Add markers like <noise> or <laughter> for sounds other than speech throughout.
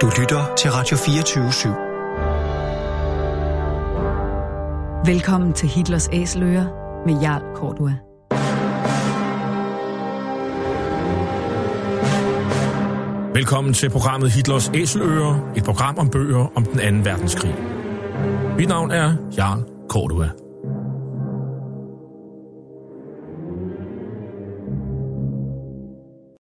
Du lytter til Radio 24 /7. Velkommen til Hitlers Æseløer med Jarl Kortua. Velkommen til programmet Hitlers Æseløer, et program om bøger om den anden verdenskrig. Mit navn er Jarl Kortua.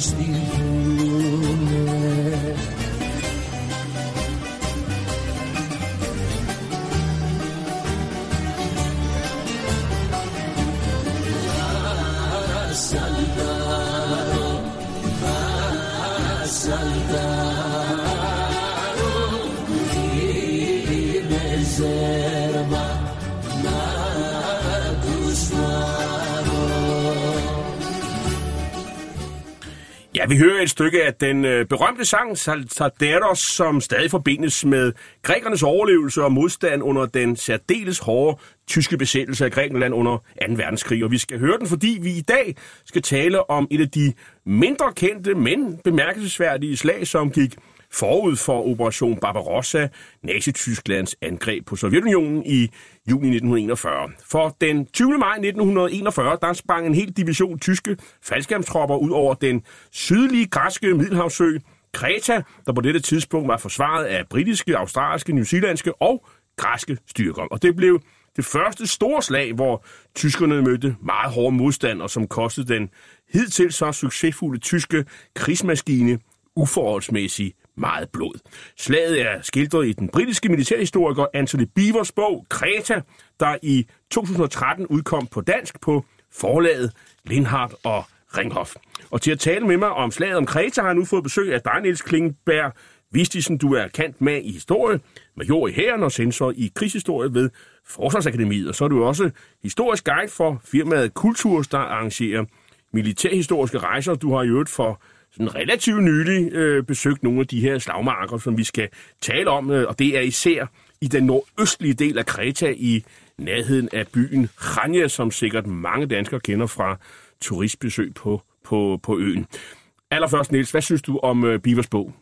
Steve. Ja, vi hører et stykke af den øh, berømte sang Saltaderos, som stadig forbindes med grækernes overlevelse og modstand under den særdeles hårde tyske besættelse af Grækenland under 2. verdenskrig. Og vi skal høre den, fordi vi i dag skal tale om et af de mindre kendte, men bemærkelsesværdige slag, som gik forud for Operation Barbarossa, Nazi-Tysklands angreb på Sovjetunionen i juni 1941. For den 20. maj 1941, der sprang en hel division tyske faldskærmstropper ud over den sydlige græske Middelhavsø, Kreta, der på dette tidspunkt var forsvaret af britiske, australske, newzealandske og græske styrker. Og det blev det første store slag, hvor tyskerne mødte meget hård modstand, og som kostede den hidtil så succesfulde tyske krigsmaskine uforholdsmæssigt meget blod. Slaget er skildret i den britiske militærhistoriker Anthony Beavers bog Kreta, der i 2013 udkom på dansk på forlaget Lindhardt og Ringhof. Og til at tale med mig om slaget om Kreta har jeg nu fået besøg af dig, Niels Klingberg Vistisen. Du er kendt med i historie, major i hæren og sensor i krigshistorie ved Forsvarsakademiet. Og så er du også historisk guide for firmaet Kulturs, der arrangerer militærhistoriske rejser. Du har i øvrigt for sådan relativt nylig øh, besøgt nogle af de her slagmarker, som vi skal tale om, øh, og det er især i den nordøstlige del af Kreta i nærheden af byen Chania, som sikkert mange danskere kender fra turistbesøg på, på, på øen. Allerførst, Niels, hvad synes du om øh, Bivers bog?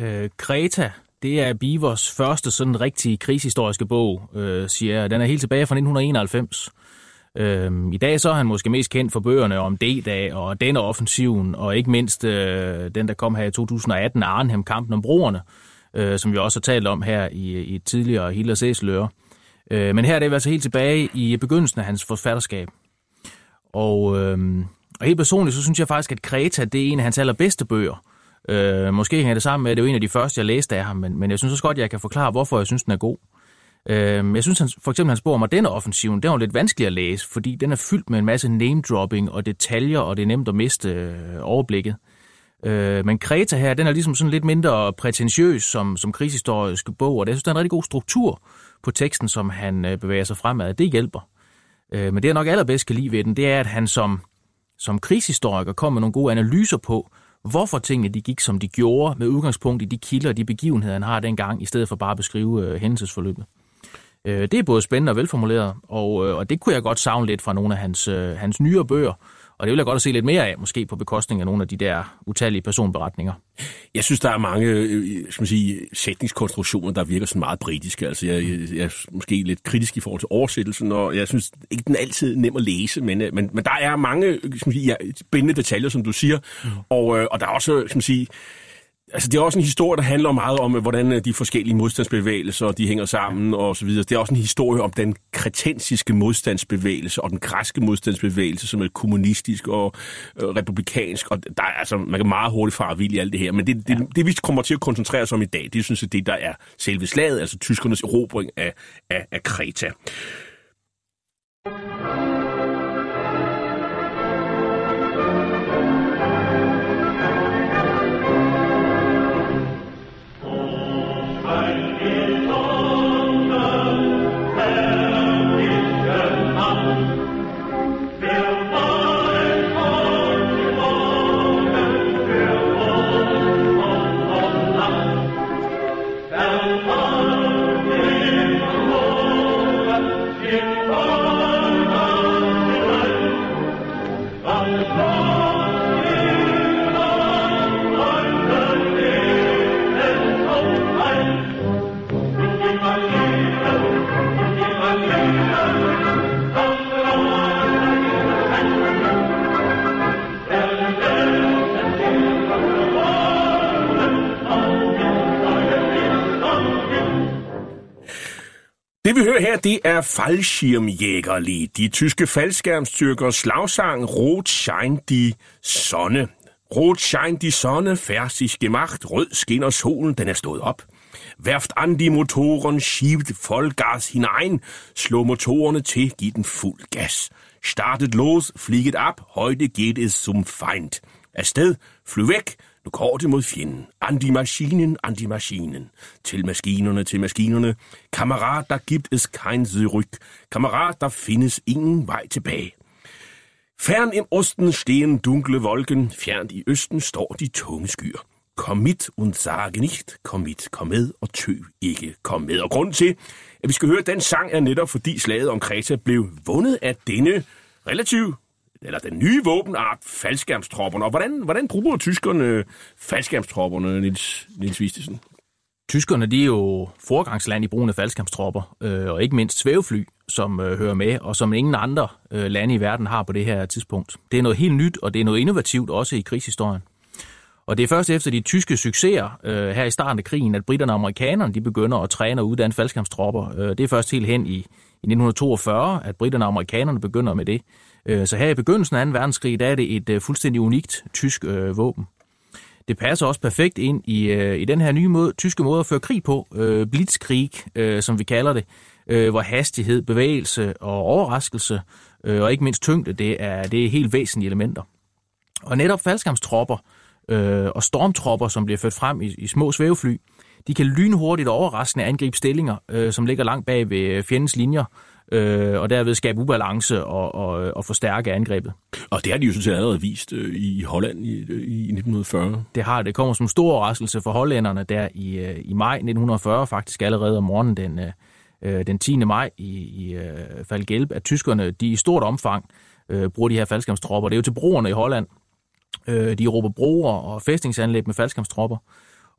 Øh, Kreta, det er Bivers første sådan rigtige krigshistoriske bog, øh, siger jeg. Den er helt tilbage fra 1991. Øhm, I dag så er han måske mest kendt for bøgerne om D-dag og denne offensiven, og ikke mindst øh, den, der kom her i 2018, Arnhem-kampen om broerne, øh, som vi også har talt om her i, i tidligere Hitlers Æseløre. Øh, men her er det altså helt tilbage i begyndelsen af hans forfatterskab. Og, øh, og helt personligt, så synes jeg faktisk, at Kreta, det er en af hans allerbedste bøger. Øh, måske hænger det sammen med, at det er en af de første, jeg læste af ham, men, men jeg synes også godt, at jeg kan forklare, hvorfor jeg synes, den er god. Øh, Øhm, jeg synes han, for eksempel, hans bog om denne offensiv, den var lidt vanskelig at læse, fordi den er fyldt med en masse name-dropping og detaljer, og det er nemt at miste øh, overblikket. Øh, men Kreta her, den er ligesom sådan lidt mindre prætentiøs som, som krigshistorisk bog, og det, jeg synes, der er en rigtig god struktur på teksten, som han øh, bevæger sig fremad. Det hjælper. Øh, men det, jeg nok allerbedst kan lide ved den, det er, at han som, som krigshistoriker kom med nogle gode analyser på, hvorfor tingene de gik, som de gjorde, med udgangspunkt i de kilder og de begivenheder, han har dengang, i stedet for bare at beskrive øh, hændelsesforløbet. Øh, det er både spændende og velformuleret, og, øh, og det kunne jeg godt savne lidt fra nogle af hans, øh, hans nyere bøger. Og det vil jeg godt at se lidt mere af, måske på bekostning af nogle af de der utallige personberetninger. Jeg synes, der er mange øh, skal man sige, sætningskonstruktioner, der virker sådan meget britiske. Altså, jeg, jeg, jeg er måske lidt kritisk i forhold til oversættelsen, og jeg synes ikke, den er altid nem at læse, men, øh, men, men der er mange skal man sige, ja, spændende detaljer, som du siger, mm. og, øh, og der er også, skal man sige, Altså, det er også en historie, der handler meget om, hvordan øh, de forskellige modstandsbevægelser de hænger sammen og så videre. Det er også en historie om den kretensiske modstandsbevægelse og den græske modstandsbevægelse, som er kommunistisk og øh, republikansk. Og der er, altså, man kan meget hurtigt fare vild i alt det her. Men det, det, ja. det, vi kommer til at koncentrere os om i dag, det synes jeg, det der er selve slaget, altså tyskernes erobring af, af, af Kreta. Det vi hører her, det er Fallschirmjägerli, de tyske faldskærmstyrkers slagsang Rot scheint die Sonne. Rot scheint die Sonne, færsig gemacht, rød skinner solen, den er stået op. Werft an die Motoren, schiebt Vollgas hinein, slå motorerne til, giv den fuld gas. Startet los, fliget ab, heute geht es zum Feind. Afsted, fly væk, nu går det mod fjenden. An die Maschinen, an die Maschinen. Til maskinerne, til maskinerne. Kammerat, der gibt es kein Zurück. Kammerat, der findes ingen vej tilbage. Fern im Osten stehen dunkle Wolken, fjernt i Østen står de tunge skyer. Kom mit und sage nicht, kom mit, kom med og tøv ikke, kom med. Og grunden til, at vi skal høre den sang, er netop fordi slaget om Kreta blev vundet af denne relativt eller den nye våbenart, faldskærmstropperne. Og hvordan, hvordan bruger tyskerne øh, faldskærmstropperne, Nils, Nils Vistesen? Tyskerne de er jo forgangsland i brugen af faldskærmstropper, øh, og ikke mindst svævefly, som øh, hører med, og som ingen andre øh, lande i verden har på det her tidspunkt. Det er noget helt nyt, og det er noget innovativt også i krigshistorien. Og det er først efter de tyske succeser øh, her i starten af krigen, at britterne og amerikanerne de begynder at træne og uddanne faldskærmstropper. Øh, det er først helt hen i, i 1942, at britterne og amerikanerne begynder med det. Øh, så her i begyndelsen af 2. verdenskrig, der er det et øh, fuldstændig unikt tysk øh, våben. Det passer også perfekt ind i, øh, i den her nye måde, tyske måde at føre krig på, blitzkrig, som vi kalder det, hvor hastighed, bevægelse og overraskelse, og ikke mindst tyngde, det er, det er helt væsentlige elementer. Og netop faldskærmstropper og stormtropper, som bliver ført frem i, i små svævefly, de kan lynhurtigt og overraskende angribe stillinger, som ligger langt bag ved fjendens linjer, øh, og derved skabe ubalance og, og, og forstærke angrebet. Og det har de jo sådan set allerede vist øh, i Holland i, i 1940. Det har det. kommer som stor overraskelse for hollænderne der i, øh, i maj 1940, faktisk allerede om morgenen den, øh, den 10. maj i, i øh, Falgelb, at tyskerne de i stort omfang øh, bruger de her faldskærmstropper. Det er jo til broerne i Holland. Øh, de råber broer og fæstningsanlæg med faldskærmstropper.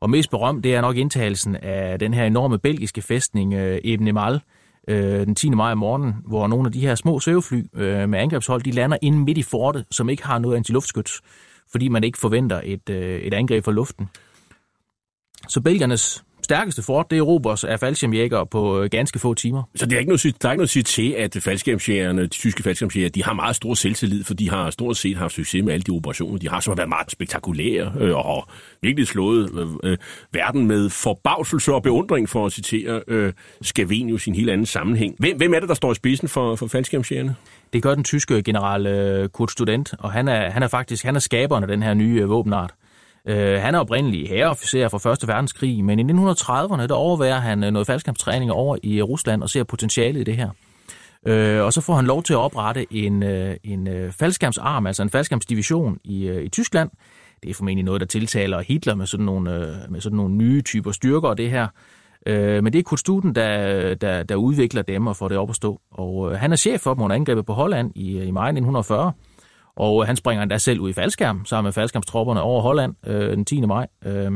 Og mest berømt, det er nok indtagelsen af den her enorme belgiske fæstning øh, Ebenemal, øh, den 10. maj om morgenen, hvor nogle af de her små søvefly øh, med angrebshold, de lander inde midt i fortet, som ikke har noget antiluftskyts, fordi man ikke forventer et, øh, et angreb fra luften. Så belgernes stærkeste fort, det er Robers af faldskærmjægere på øh, ganske få timer. Så det er ikke noget, der er ikke noget at sige til, at faldskærmsjægerne, de tyske faldskærmsjægere, de har meget stor selvtillid, for de har stort set haft succes med alle de operationer. De har så været meget spektakulære øh, og virkelig slået øh, øh, verden med forbavselse og beundring, for at citere øh, Scavenius i en helt anden sammenhæng. Hvem, hvem er det, der står i spidsen for, for faldskærmsjægerne? Det gør den tyske general øh, Kurt Student, og han er, han er faktisk han er skaberen af den her nye øh, våbenart. Øh, han er oprindelig herreofficer fra 1. verdenskrig, men i 1930'erne der overværer han øh, noget faldskabstræning over i øh, Rusland og ser potentialet i det her. Øh, og så får han lov til at oprette en, øh, en øh, faldskærmsarm, altså en faldskærmsdivision i, i Tyskland. Det er formentlig noget, der tiltaler Hitler med sådan nogle, med sådan nogle nye typer styrker og det her. Øh, men det er Kurt Studen, der, der, der udvikler dem og får det op at stå. Og øh, han er chef for dem under angrebet på Holland i, i maj 1940. Og han springer endda selv ud i faldskærm, sammen med faldskærmstropperne over Holland øh, den 10. maj. Øh,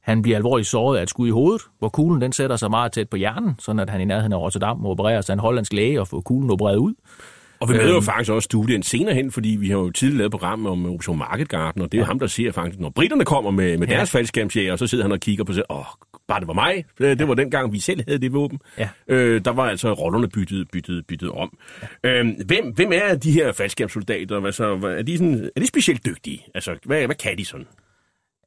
han bliver alvorligt såret af et skud i hovedet, hvor kuglen den sætter sig meget tæt på hjernen, sådan at han i nærheden af Rotterdam må opereres af en hollandsk læge og få kuglen opereret ud. Og vi møder jo faktisk også studien senere hen, fordi vi har jo tidligere lavet et program om Operation Market Garden, og det er jo ham, der siger faktisk, når britterne kommer med, med Ja. deres faldskærmsjæger, så sidder han og kigger på sig, åh, bare det var mig. Det det var dengang, vi selv havde det våben. Ja. Øh, der var altså rollerne byttet, byttet, byttet om. Øh, hvem, hvem er de her faldskærmssoldater? Hvad så, hvad- er, de sådan, er de specielt dygtige? Altså, hvad, hvad kan de sådan?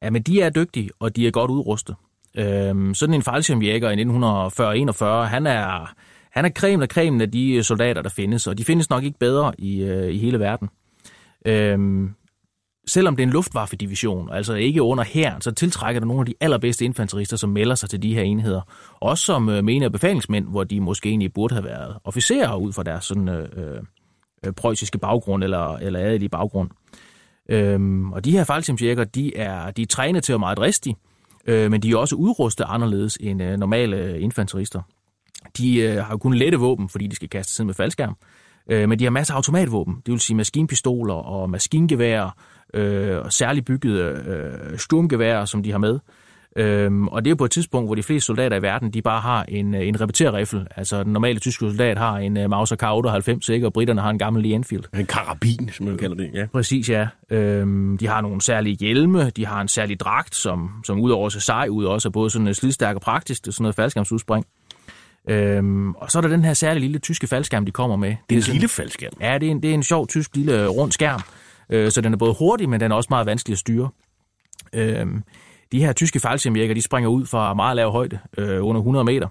Ja, men de er dygtige, og de er godt udrustet. Øhm, sådan en faldskærmjæger i 1940-41, han er, han er cremen af cremen af de soldater, der findes, og de findes nok ikke bedre i, øh, i hele verden. Øhm, selvom det er en luftwaffedivision, altså ikke under her, så tiltrækker der nogle af de allerbedste infanterister, som melder sig til de her enheder. Også som øh, mener befalingsmænd, hvor de måske egentlig burde have været officerer ud fra deres sådan, øh, øh, preussiske baggrund eller, eller adelige baggrund. Øhm, og de her faldskærmsjæger, de er, de er trænet til at være meget dristige, øh, men de er også udrustet anderledes end øh, normale øh, infanterister. De øh, har kun lette våben, fordi de skal kaste sig med faldskærm, øh, men de har masser af automatvåben, det vil sige maskinpistoler og maskingeværer, øh, særligt byggede øh, sturmgeværer, som de har med. Øhm, og det er på et tidspunkt, hvor de fleste soldater i verden, de bare har en, øh, en repeterrifle. Altså den normale tyske soldat har en uh, Mauser K98, ikke? og britterne har en gammel Lee Enfield. En karabin, som man kalder det, ja. Præcis, ja. Øhm, de har nogle særlige hjelme, de har en særlig dragt, som, som udover se sej ud, også er både sådan slidstærk og praktisk, det er sådan noget faldskærmsudspring. Øhm, og så er der den her særlige lille tyske faldskærm, de kommer med. Det er en sådan- lille faldskærm. Ja, det er en, det er en sjov tysk lille rund skærm, øh, så den er både hurtig, men den er også meget vanskelig at styre. Øhm, de her tyske faldskærmjæger, de springer ud fra meget lav højde, øh, under 100 meter.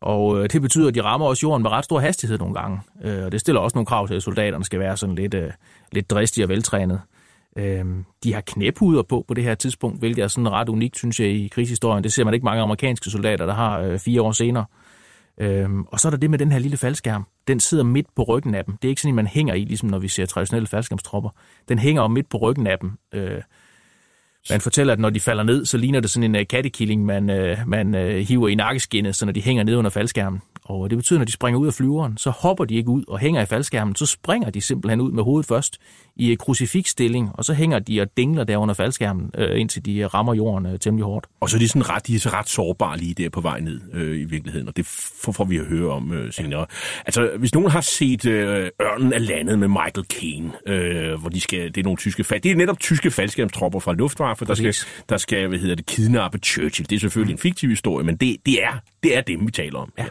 Og øh, det betyder, at de rammer også jorden med ret stor hastighed nogle gange. Øh, og det stiller også nogle krav til, at soldaterne skal være sådan lidt, øh, lidt dristige og veltrænet. Øh, de har knæpuder på på det her tidspunkt, hvilket er sådan ret unikt, synes jeg, i krigshistorien. Det ser man ikke mange amerikanske soldater, der har øh, fire år senere. Øhm, og så er der det med den her lille faldskærm. Den sidder midt på ryggen af dem. Det er ikke sådan, at man hænger i, ligesom når vi ser traditionelle faldskærmstropper. Den hænger om midt på ryggen af dem. Øh, man fortæller, at når de falder ned, så ligner det sådan en uh, kattekilling, man, uh, man uh, hiver i nakkeskinnet, så når de hænger ned under faldskærmen. Og det betyder, at når de springer ud af flyveren, så hopper de ikke ud og hænger i faldskærmen, så springer de simpelthen ud med hovedet først i krucifikstilling, og så hænger de og dingler der under faldskærmen, uh, indtil de rammer jorden uh, temmelig hårdt. Og så er de, sådan ret, de er så ret sårbare lige der på vej ned øh, i virkeligheden, og det får, vi at høre om øh, senere. Altså, hvis nogen har set øh, Ørnen af landet med Michael Caine, øh, hvor de skal, det er nogle tyske fald, det er netop tyske faldskærmstropper fra Luftwaffe, der skal, der skal, hvad hedder det, kidnappe Churchill. Det er selvfølgelig mm. en fiktiv historie, men det, det, er, det er dem, vi taler om. Ja.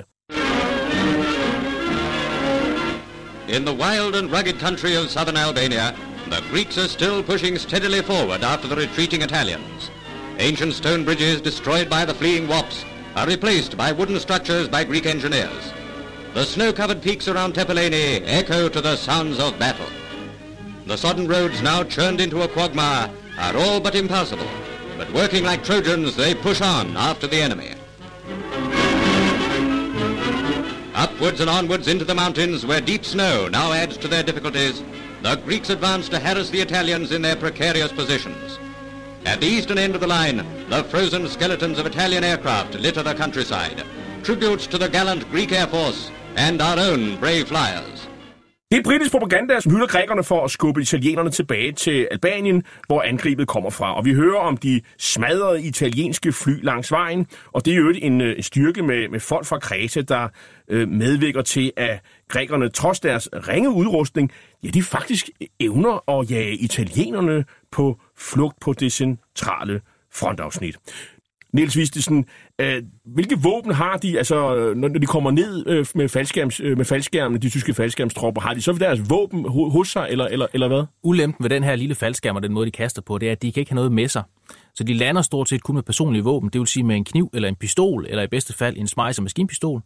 In the wild and rugged country of southern Albania, the Greeks are still pushing steadily forward after the retreating Italians. Ancient stone bridges destroyed by the fleeing Wops are replaced by wooden structures by Greek engineers. The snow-covered peaks around Tepeleni echo to the sounds of battle. The sodden roads now churned into a quagmire are all but impassable, but working like Trojans, they push on after the enemy. Upwards and onwards into the mountains, where deep snow now adds to their difficulties, the Greeks advance to harass the Italians in their precarious positions. At the eastern end of the line, the frozen skeletons of Italian aircraft litter the countryside, tributes to the gallant Greek Air Force and our own brave flyers. Det er britisk propaganda, som hylder grækerne for at skubbe italienerne tilbage til Albanien, hvor angrebet kommer fra. Og vi hører om de smadrede italienske fly langs vejen, og det er jo en øh, en styrke med, med folk fra Kreta, der øh, medvirker til, at grækerne trods deres ringe udrustning, ja, de faktisk evner at jage italienerne på flugt på det centrale frontafsnit. Niels Vistesen, øh, hvilke våben har de, altså øh, når de kommer ned øh, med, faldskærms, øh, med faldskærmene, de tyske faldskærmstropper, har de så deres våben hos sig, eller, eller, eller hvad? Ulempen ved den her lille faldskærm og den måde, de kaster på, det er, at de kan ikke have noget med sig. Så de lander stort set kun med personlige våben, det vil sige med en kniv eller en pistol, eller i bedste fald en smejser maskinpistol.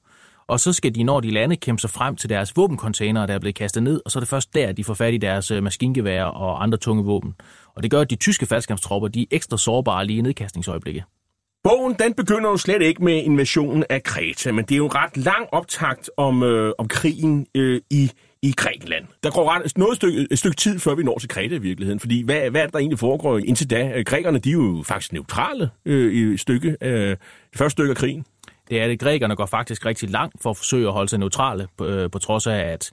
Og så skal de, når de lander, kæmpe sig frem til deres våbencontainer, der er blevet kastet ned, og så er det først der, de får fat i deres øh, maskingevær og andre tunge våben. Og det gør, at de tyske faldskærmstropper, de er ekstra sårbare lige i nedkastningsøjeblikket. Bogen, den begynder jo slet ikke med invasionen af Kreta, men det er jo en ret lang optakt om, øh, om krigen øh, i, i Grækenland. Der går ret noget stykke, et stykke tid, før vi når til Kreta i virkeligheden, fordi hvad, hvad er det, der egentlig foregår indtil da? Øh, grækerne, de er jo faktisk neutrale øh, i stykke, øh, det første stykke af krigen. Det er det, grækerne går faktisk rigtig langt for at forsøge at holde sig neutrale, på, øh, på trods af, at,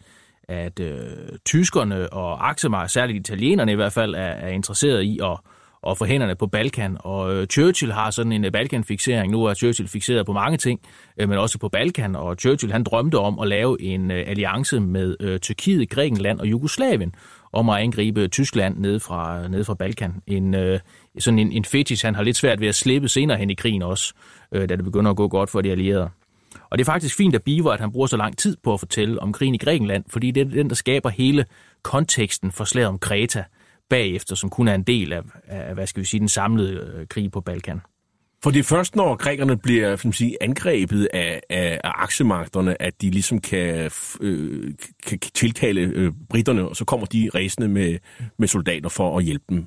at øh, tyskerne og aksemar, særligt italienerne i hvert fald, er, er interesseret i at, og få hænderne på Balkan. Og øh, Churchill har sådan en øh, Balkan-fixering. Nu er Churchill fixeret på mange ting, øh, men også på Balkan. Og Churchill han drømte om at lave en øh, alliance med øh, Tyrkiet, Grækenland og Jugoslavien om at angribe Tyskland ned fra, ned fra Balkan. En, øh, sådan en, en fetish, han har lidt svært ved at slippe senere hen i krigen også, øh, da det begynder at gå godt for de allierede. Og det er faktisk fint at Biver, at han bruger så lang tid på at fortælle om krigen i Grækenland, fordi det er den, der skaber hele konteksten for slaget om Kreta bagefter, som kun er en del af, af hvad skal vi sige, den samlede øh, krig på Balkan. For det er først, når grækerne bliver som sige, angrebet af, af, af aksemagterne, at de ligesom kan, øh, kan tilkalde øh, britterne, og så kommer de ræsende med, med soldater for at hjælpe dem.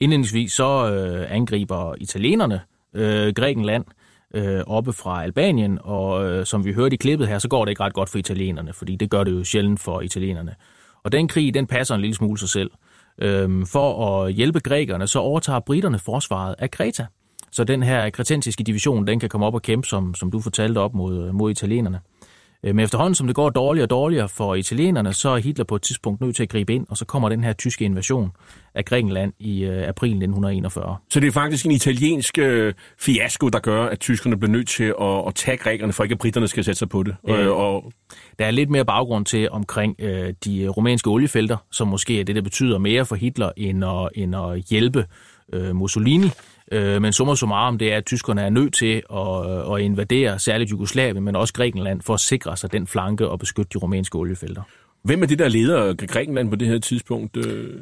Indledningsvis så øh, angriber italienerne øh, Grækenland øh, oppe fra Albanien, og øh, som vi hørte i klippet her, så går det ikke ret godt for italienerne, fordi det gør det jo sjældent for italienerne. Og den krig, den passer en lille smule sig selv. Øh, Øhm, for at hjælpe grækerne, så overtager britterne forsvaret af Kreta. Så den her kretensiske division, den kan komme op og kæmpe, som, som du fortalte, op mod, mod italienerne. Øh, men efterhånden, som det går dårligere og dårligere for italienerne, så er Hitler på et tidspunkt nødt til at gribe ind, og så kommer den her tyske invasion af Grækenland i øh, april 1941. Så det er faktisk en italiensk øh, fiasko, der gør, at tyskerne bliver nødt til at, at tage grækerne, for ikke at britterne skal sætte sig på det. Øh, og, Der er lidt mere baggrund til omkring øh, de rumænske oliefelter, som måske er det, der betyder mere for Hitler, end at, end at hjælpe øh, Mussolini. Øh, men summa summarum, det er, at tyskerne er nødt til at, at invadere særligt Jugoslavien, men også Grækenland, for at sikre sig den flanke og beskytte de rumænske oliefelter. hvem er det, der leder Grækenland på det her tidspunkt? Øh,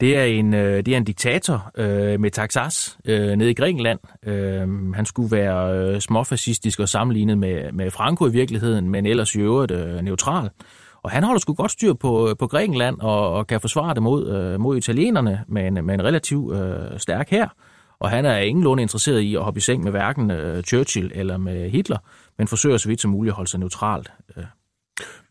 Det er en, øh, det er en diktator øh, med Taxas øh, nede i Grækenland. Øh, han skulle være øh, småfascistisk og sammenlignet med, med Franco i virkeligheden, men ellers i øvrigt øh, neutral. Og han holder sgu godt styr på, på Grækenland og, og kan forsvare det mod, øh, mod italienerne med en, med en relativt øh, stærk her. Og han er ingenlunde interesseret i at hoppe i seng med hverken øh, Churchill eller med Hitler, men forsøger så vidt som muligt at holde sig neutralt. Øh.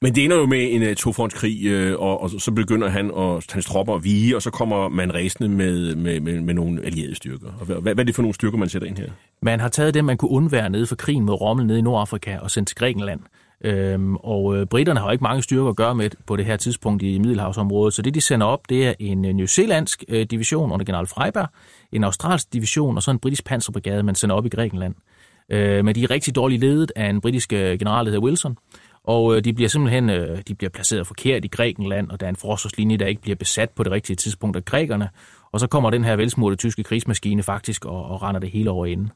Men det ender jo med en uh, tofrontskrig, øh, og, og så begynder han og hans tropper at vige, og så kommer man ræsende med, med, med, med nogle allierede styrker. Og hvad, hvad er det for nogle styrker, man sætter ind her? Man har taget det, man kunne undvære nede for krigen mod Rommel nede i Nordafrika og sendt til Grækenland. Øhm, og øh, britterne har jo ikke mange styrker at gøre med på det her tidspunkt i Middelhavsområdet, så det de sender op, det er en øh, newzealandsk øh, division under general Freiberg, en australsk division og så en britisk panserbrigade, man sender op i Grækenland. Øh, men de er rigtig dårligt ledet af en britisk øh, general, der hedder Wilson, og øh, de bliver simpelthen øh, de bliver placeret forkert i Grækenland, og der er en forsvarslinje, der ikke bliver besat på det rigtige tidspunkt af grækerne. Og så kommer den her velsmurte tyske krigsmaskine faktisk og, og render det hele over enden.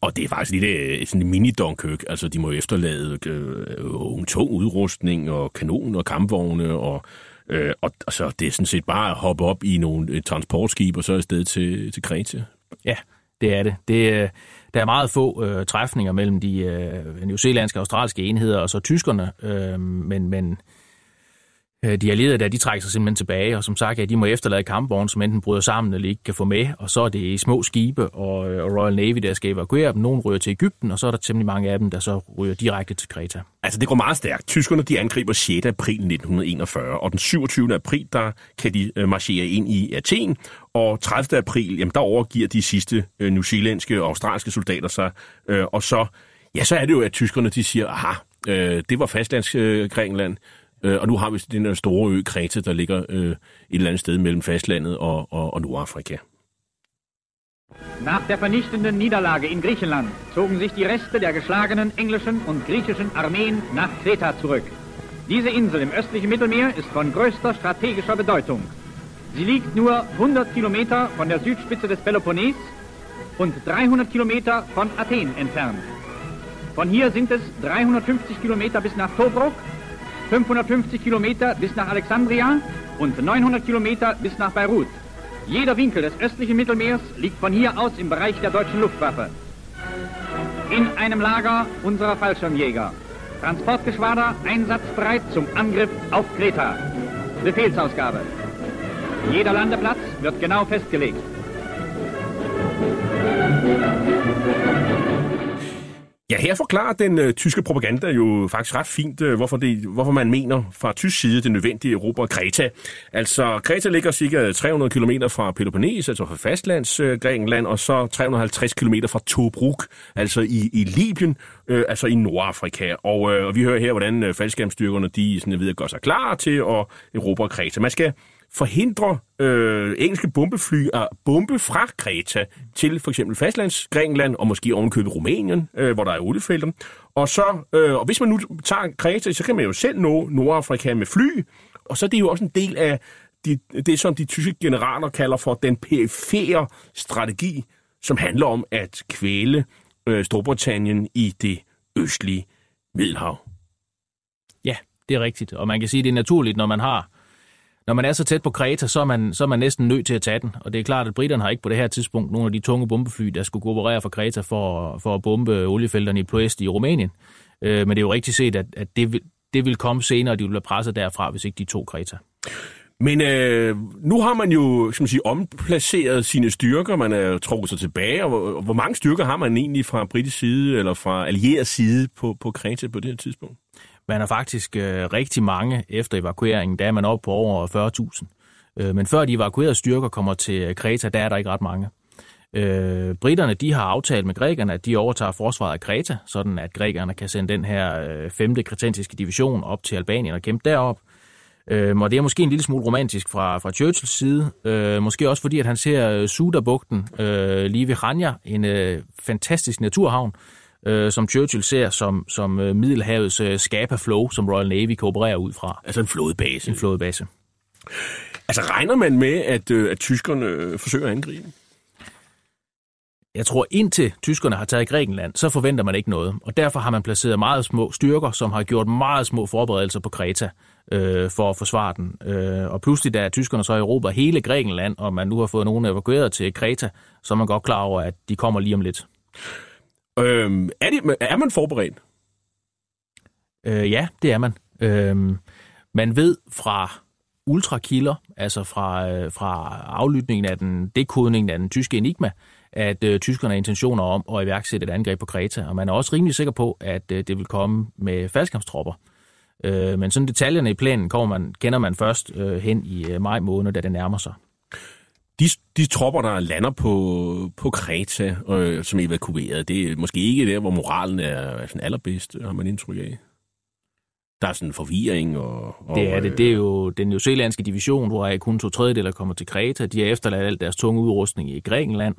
Og det er faktisk lidt sådan en mini-Dunkirk. Altså, de må jo efterlade øh, en tung udrustning og kanoner og kampvogne, og, øh, og, og så det er sådan set bare at hoppe op i nogle transportskib, og så afsted til, til Kreta. Ja, det er det. det øh, der er meget få øh, træfninger mellem de øh, newzealandske og australske enheder og så tyskerne, øh, men, men Øh, de allierede der, de trækker sig simpelthen tilbage, og som sagt, ja, de må efterlade kampvogne, som enten bryder sammen eller ikke kan få med, og så er det i små skibe, og, øh, og Royal Navy, der skal evakuere dem. Nogle ryger til Ægypten, og så er der temmelig mange af dem, der så ryger direkte til Kreta. Altså, det går meget stærkt. Tyskerne, de angriber 6. april 1941, og den 27. april, der kan de øh, marchere ind i Athen, og 30. april, jamen, der overgiver de sidste øh, newzealandske og australske soldater sig, øh, og så, ja, så er det jo, at tyskerne, de siger, aha, øh, det var fastlands øh, Grækenland, øh, og nu har vi den der store ø, Kreta, der ligger øh, et eller andet sted mellem fastlandet og, og, og Nordafrika. Nach der vernichtenden Niederlage in Griechenland zogen sich die Reste der geschlagenen englischen und griechischen Armeen nach Kreta zurück. Diese Insel im östlichen Mittelmeer ist von größter strategischer Bedeutung. Sie liegt nur 100 Kilometer von der Südspitze des Peloponnes und 300 Kilometer von Athen entfernt. Von hier sind es 350 Kilometer bis nach Tobruk, 550 Kilometer bis nach Alexandria und 900 Kilometer bis nach Beirut. Jeder Winkel des östlichen Mittelmeers liegt von hier aus im Bereich der deutschen Luftwaffe. In einem Lager unserer Fallschirmjäger. Transportgeschwader einsatzbereit zum Angriff auf Kreta. Befehlsausgabe. Jeder Landeplatz wird genau festgelegt. Ja, her forklarer den øh, tyske propaganda jo faktisk ret fint, øh, hvorfor, det, hvorfor man mener fra tysk side det nødvendige Europa Kreta. Altså, Kreta ligger cirka 300 km fra Peloponnes, altså fra fastlands øh, Grækenland, og så 350 km fra Tobruk, altså i, i Libyen, øh, altså i Nordafrika. Og, øh, og vi hører her, hvordan øh, faldskærmstyrkerne, de sådan, jeg ved, gør sig klar til at erobre Kreta. Man skal forhindre øh, engelske bombefly at bombe fra Kreta til for eksempel fastlands Grækenland og måske ovenkøbet Rumænien, øh, hvor der er oliefelter. Og, så, øh, og hvis man nu tager Kreta, så kan man jo selv nå Nordafrika med fly, og så er det jo også en del af de, det, som de tyske generaler kalder for den perifære strategi, som handler om at kvæle øh, Storbritannien i det østlige Middelhav. Ja, det er rigtigt. Og man kan sige, at det er naturligt, når man har når man er så tæt på Kreta, så er, man, så er man næsten nødt til at tage den. Og det er klart, at britterne har ikke på det her tidspunkt nogle af de tunge bombefly, der skulle operere fra Kreta for, for at bombe oliefelterne i Ploest i Rumænien. Øh, men det er jo rigtigt set, at, at det, vil, det vil komme senere, og de vil blive presset derfra, hvis ikke de to Kreta. Men øh, nu har man jo skal man sige, omplaceret sine styrker, man er trukket sig tilbage, og hvor, hvor mange styrker har man egentlig fra britisk side, eller fra allieret side på, på Kreta på det her tidspunkt? Man er faktisk øh, rigtig mange efter evakueringen, der er man oppe på over 40.000. Øh, men før de evakuerede styrker kommer til øh, Kreta, der er der ikke ret mange. Øh, britterne de har aftalt med grækerne, at de overtager forsvaret af Kreta, sådan at grækerne kan sende den her øh, 5. kretensiske division op til Albanien og kæmpe derop. Øh, og det er måske en lille smule romantisk fra, fra Churchills side. Øh, måske også fordi, at han ser øh, Sudabugten øh, lige ved Ranja, en øh, fantastisk naturhavn, øh, som Churchill ser som, som øh, Middelhavets øh, Scapa Flow, som Royal Navy kan operere ud fra. Altså en flådebase. En flådebase. Altså regner man med, at, øh, at tyskerne øh, forsøger at angribe? Jeg tror, indtil tyskerne har taget Grækenland, så forventer man ikke noget. Og derfor har man placeret meget små styrker, som har gjort meget små forberedelser på Kreta øh, for at forsvare den. Øh, og pludselig, da tyskerne så Europa hele Grækenland, og man nu har fået nogen evakueret til Kreta, så er man godt klar over, at de kommer lige om lidt. Øhm, er, det, er man forberedt? Øh, ja, det er man. Øhm, man ved fra ultrakilder, altså fra, øh, fra aflytningen af den, dekodningen af den tyske enigma, at øh, tyskerne har intentioner om at iværksætte et angreb på Kreta, og man er også rimelig sikker på, at øh, det vil komme med faldskampstropper. Øh, men sådan detaljerne i planen kommer man, kender man først øh, hen i øh, maj måned, da det nærmer sig. De, de tropper, der lander på, på Kreta, øh, som er evakueret, det er måske ikke der, hvor moralen er, er sådan allerbedst, har man indtryk af. Der er sådan en forvirring. Og, og, Det er det. Det er jo den newzealandske division, hvor kun to tredjedel kommer til Kreta. De har efterladt alt deres tunge udrustning i Grækenland.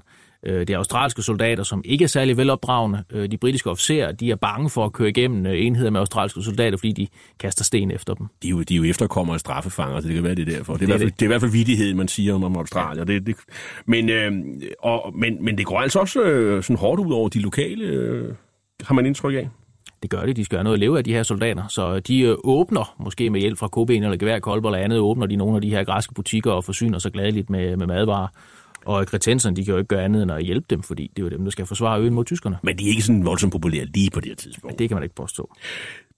Øh, Det er australske soldater, som ikke er særlig velopdragende. Øh, De britiske officerer, de er bange for at køre igennem øh, enheder med australske soldater, fordi de kaster sten efter dem. de, er jo, de er jo efterkommere af straffefanger, så det kan være det er derfor. Det er, Det er hvert fald, det. det er i hvert fald vidigheden, man siger om, om Australien. Det, det, men, øh, og, men, men det går altså også øh, sådan hårdt ud over de lokale, øh, har man indtryk af. Det gør det. De skal have noget at leve af, de her soldater. Så de øh, åbner, måske med hjælp fra KB eller geværkolber eller andet, åbner de nogle af de her græske butikker og forsyner sig gladeligt med, med madvarer. Og kretenserne, de kan jo ikke gøre andet end at hjælpe dem, fordi det er jo dem, der skal forsvare øen mod tyskerne. Men de er ikke sådan voldsomt populære lige på det her tidspunkt. Det kan man ikke påstå.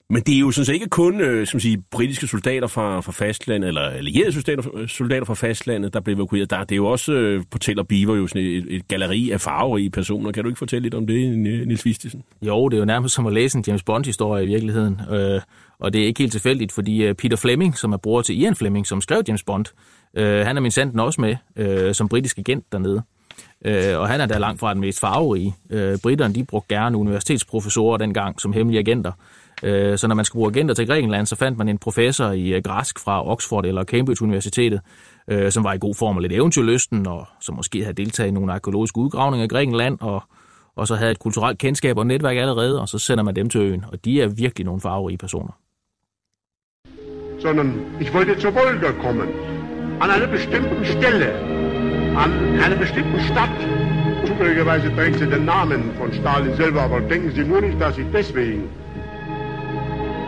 Men det er jo sådan set ikke kun øh, som sige, britiske soldater fra, fra fastlandet, eller allierede soldater, soldater fra fastlandet, der blev evakueret. Der, det er jo også øh, på Tel Aviv jo sådan et, et galleri af farverige personer. Kan du ikke fortælle lidt om det, Nils Vistisen? Jo, det er jo nærmest som at læse en James Bond-historie i virkeligheden. Øh, og det er ikke helt tilfældigt, fordi øh, Peter Fleming, som er bror til Ian Fleming, som skrev James Bond, øh, han er min sanden også med øh, som britisk agent dernede. Øh, og han er da langt fra den mest farverige. Øh, britterne, de brugte gerne universitetsprofessorer dengang som hemmelige agenter. Øh, så når man skulle bruge agenter til Grækenland, så fandt man en professor i øh, græsk fra Oxford eller Cambridge Universitetet, øh, som var i god form og lidt eventyrlysten, og som måske havde deltaget i nogle arkeologiske udgravninger i Grækenland, og, og så havde et kulturelt kendskab og netværk allerede, og så sender man dem til øen. Og de er virkelig nogle farverige personer. Sådan, ich wollte zur Volga kommen. An einer bestimmten Stelle, an einer bestimmten Stadt. Zufälligerweise trägt sie den Namen von Stalin selber, aber denken Sie nur nicht, dass ich deswegen.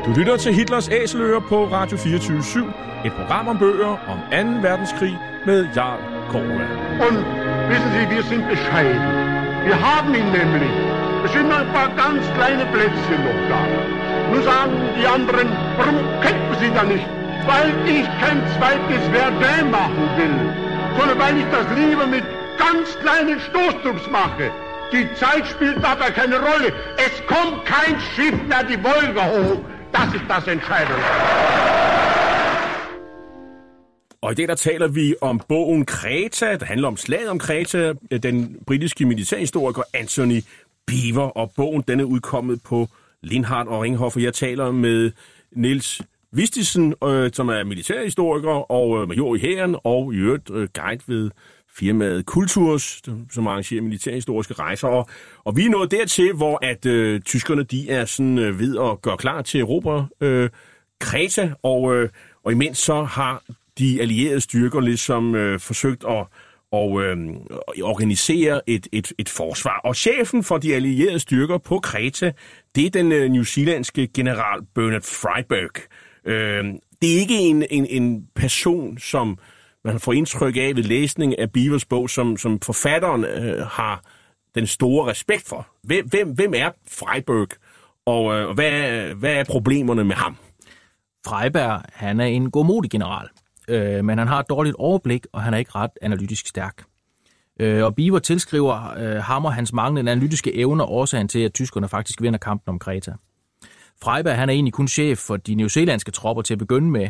Du lytter til Hitlers Æseløer på Radio 24 Et program om bøger om 2. verdenskrig med Jarl Kortua. Und wissen Sie, wir sind bescheiden. Wir haben ihn nämlich. Es sind noch ein paar ganz kleine Plätzchen noch da. Nun sagen die anderen, warum kämpfen Sie da nicht? Weil ich kein zweites Verdun machen will, sondern weil ich das lieber mit ganz kleinen Stoßdrucks mache. Die Zeit spielt dabei keine Rolle. Es kommt kein Schiff mehr die Wolga hoch. Das ist das Entscheidende. Og i dag der taler vi om bogen Kreta, der handler om slaget om Kreta, den britiske militærhistoriker Anthony Beaver, og bogen den er udkommet på Lindhardt og Ringhof, og jeg taler med Nils Vistisen, øh, som er militærhistoriker og øh, major i hæren, og i øvrigt øh, guide ved firmaet Kulturs, som arrangerer militærhistoriske rejser. Og, og vi er nået dertil, hvor at øh, tyskerne de er sådan øh, ved at gøre klar til Europa øh, Kreta, og, øh, og imens så har de allierede styrker ligesom øh, forsøgt at og øh, organisere et, et, et forsvar. Og chefen for de allierede styrker på Kreta, det er den øh, newzealandske general Bernard Freiberg. Øh, det er ikke en, en, en person, som man får indtryk af ved læsning af Beavers bog, som, som forfatteren øh, har den store respekt for. Hvem, hvem, hvem er Freiberg, og øh, hvad, er, hvad er problemerne med ham? Freiberg, han er en godmodig general, øh, men han har et dårligt overblik, og han er ikke ret analytisk stærk. Øh, og Beaver tilskriver øh, ham og hans manglende analytiske evner årsagen til, at tyskerne faktisk vinder kampen om Kreta. Freiberg han er egentlig kun chef for de newzealandske tropper til at begynde med,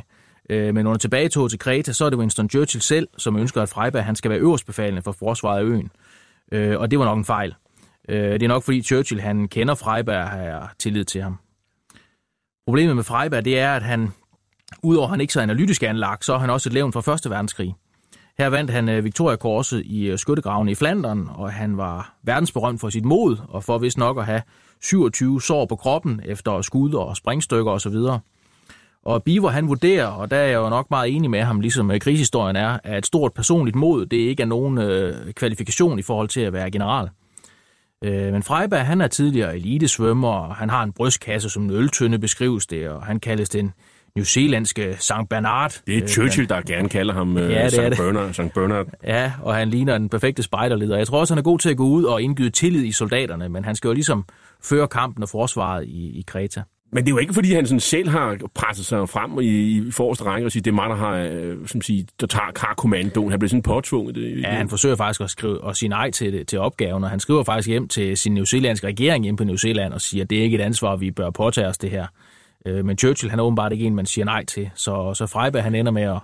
øh, men under tilbagetog til Kreta, så er det Winston Churchill selv, som ønsker, at Freiberg han skal være øverstbefalende for forsvaret af øen. Øh, og det var nok en fejl. Øh, det er nok fordi Churchill han kender Freiberg og har tillid til ham. Problemet med Freiberg, det er, at han, udover han ikke så analytisk anlagt, så er han også et levn fra 1. verdenskrig. Her vandt han øh, Victoria Korset i øh, skyttegravene i Flandern, og han var verdensberømt for sit mod, og for vist nok at have 27 sår på kroppen efter skud og springstykker osv. Og Biver han vurderer, og der er jeg jo nok meget enig med ham, ligesom øh, krigshistorien er, at et stort personligt mod, det ikke er nogen øh, kvalifikation i forhold til at være general. Øh, men Freiberg, han er tidligere elitesvømmer, og han har en brystkasse som en øltønde, beskrives det, og han kaldes den newzealandske St. Bernard. Det er Øh, Churchill, der gerne kalder ham øh, Ja, St. Bernard. St. Bernard. Ja, og han ligner den perfekte spejderleder. Jeg tror også, han er god til at gå ud og indgyde tillid i soldaterne, men han skal jo ligesom føre kampen og forsvaret i, i Kreta. Men det er jo ikke, fordi han sådan selv har presset sig frem i, i forreste række og sige, det er mig, der, har, øh, som siger, der tager karkommandoen. Han bliver sådan påtvunget. Det, Ja, han forsøger faktisk at, skrive, at sige nej til, til opgaven, og han skriver faktisk hjem til sin newzealandske regering hjemme på New Zealand og siger, at det er ikke et ansvar, vi bør påtage os det her. Øh, Men Churchill, han er åbenbart ikke en, man siger nej til, så, så Freiberg, han ender med at,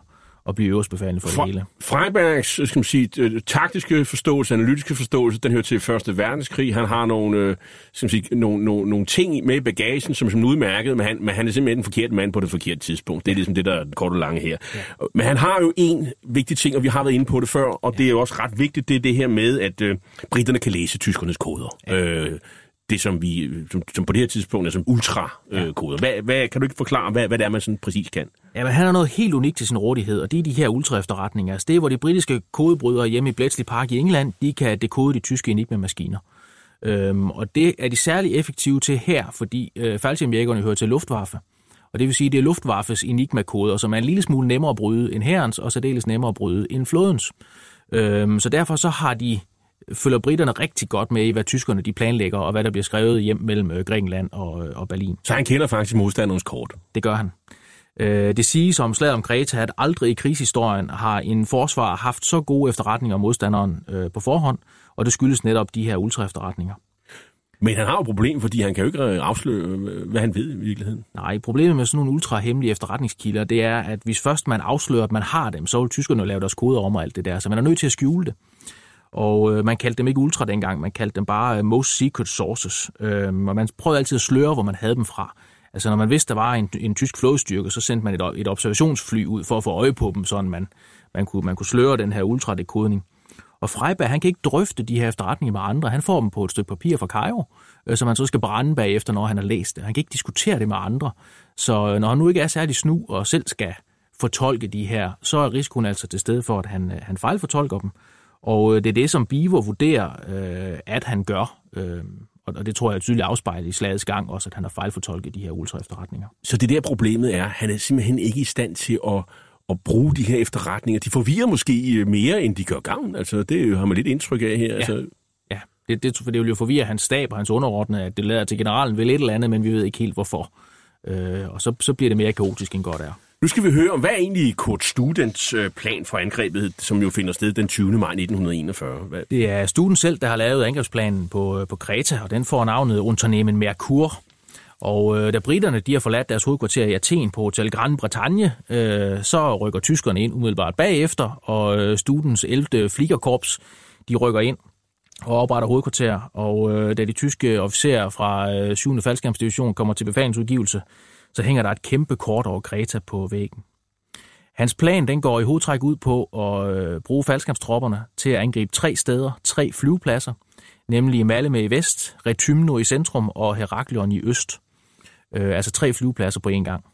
at blive øverstbefalende for det hele. Freibergs skal man sige, øh, taktiske forståelse, analytiske forståelse, den hører til Første Verdenskrig. Han har nogle, øh, skal man sige, nogle, nogle, nogle ting med i bagagen, som, som er udmærket, men han, men han er simpelthen den forkerte mand på det forkerte tidspunkt. Det er ligesom det, der er det korte og lange her. Ja. Men han har jo en vigtig ting, og vi har været inde på det før, og det er jo også ret vigtigt, det er det her med, at øh, britterne kan læse tyskernes koder. Ja. Øh, det, som, vi, som, som på det her tidspunkt er som ultra-koder. Hvad, hvad, kan du ikke forklare, hvad, hvad det er, man sådan præcis kan? Ja, men han har noget helt unikt til sin rådighed, og det er de her ultra-efterretninger. Altså det er, hvor de britiske kodebrydere hjemme i Bletchley Park i England, de kan dekode de tyske enigma-maskiner. Øhm, og det er de særlig effektive til her, fordi øh, faldskærmjægerne hører til Luftwaffe. Og det vil sige, at det er Luftwaffes enigma-koder, som er en lille smule nemmere at bryde end herrens, og særdeles nemmere at bryde end flådens. Øhm, så derfor så har de følger britterne rigtig godt med i, hvad tyskerne de planlægger, og hvad der bliver skrevet hjem mellem øh, Grækenland og, øh, og Berlin. Så han kender faktisk modstanderens kort. Det gør han. Øh, Det siges om slaget om Kreta, at aldrig i krigshistorien har en forsvar haft så gode efterretninger om modstanderen på forhånd, og det skyldes netop de her ultra-efterretninger. Men han har jo et problem, fordi han kan jo ikke afsløre, hvad han ved i virkeligheden. Nej, problemet med sådan nogle ultra-hemmelige efterretningskilder, det er, at hvis først man afslører, at man har dem, så vil tyskerne lave deres koder om og alt det der, så man er nødt til at skjule det. Og øh, man kaldte dem ikke ultra dengang, man kaldte dem bare øh, most secret sources. Øh, og man prøvede altid at sløre, hvor man havde dem fra. Altså når man vidste, der var en, en tysk flådestyrke, så sendte man et, et observationsfly ud for at få øje på dem, sådan man, man, kunne, man kunne sløre den her ultradekodning. Og Freiberg, han kan ikke drøfte de her efterretninger med andre. Han får dem på et stykke papir fra Cairo, øh, som han så skal brænde bagefter, når han har læst det. Han kan ikke diskutere det med andre. Så øh, når han nu ikke er særlig snu og selv skal fortolke de her, så er risikoen altså til stede for, at han, øh, han fejlfortolker dem. Og øh, det er det, som Biver vurderer, øh, at han gør. Øh, og og det tror jeg er tydeligt afspejlet i slagets gang også, at han har fejlfortolket de her ultra-efterretninger. Så det der problemet er, han er simpelthen ikke i stand til at, at bruge de her efterretninger. De forvirrer måske øh, mere, end de gør gavn. Altså, det har man lidt indtryk af her. Ja. Altså, Ja, det, det, for det vil jo forvirre hans stab og hans underordnede, at det lader til generalen vil et eller andet, men vi ved ikke helt hvorfor. Øh, og så, så bliver det mere kaotisk end godt er. Nu skal vi høre om, hvad er egentlig Kurt Students øh, plan for angrebet, som jo finder sted den 20. maj 1941? Hvad? Det er Studen selv, der har lavet angrebsplanen på, øh, på Kreta, og den får navnet Unternehmen Merkur. Og øh, da britterne de har forladt deres hovedkvarter i Athen på Hotel Grand Bretagne, øh, så rykker tyskerne ind umiddelbart bagefter, og øh, Studens 11. Fliegerkorps, de rykker ind og opretter hovedkvarter. Og øh, da de tyske officerer fra øh, 7. faldskærmsdivision kommer til befalingsudgivelse, så hænger der et kæmpe kort over Kreta på væggen. Hans plan den går i hovedtræk ud på at øh, bruge faldskabstropperne til at angribe tre steder, tre flyvepladser, nemlig Malmø i vest, Retymno i centrum og Heraklion i øst. Øh, altså tre flyvepladser på én gang.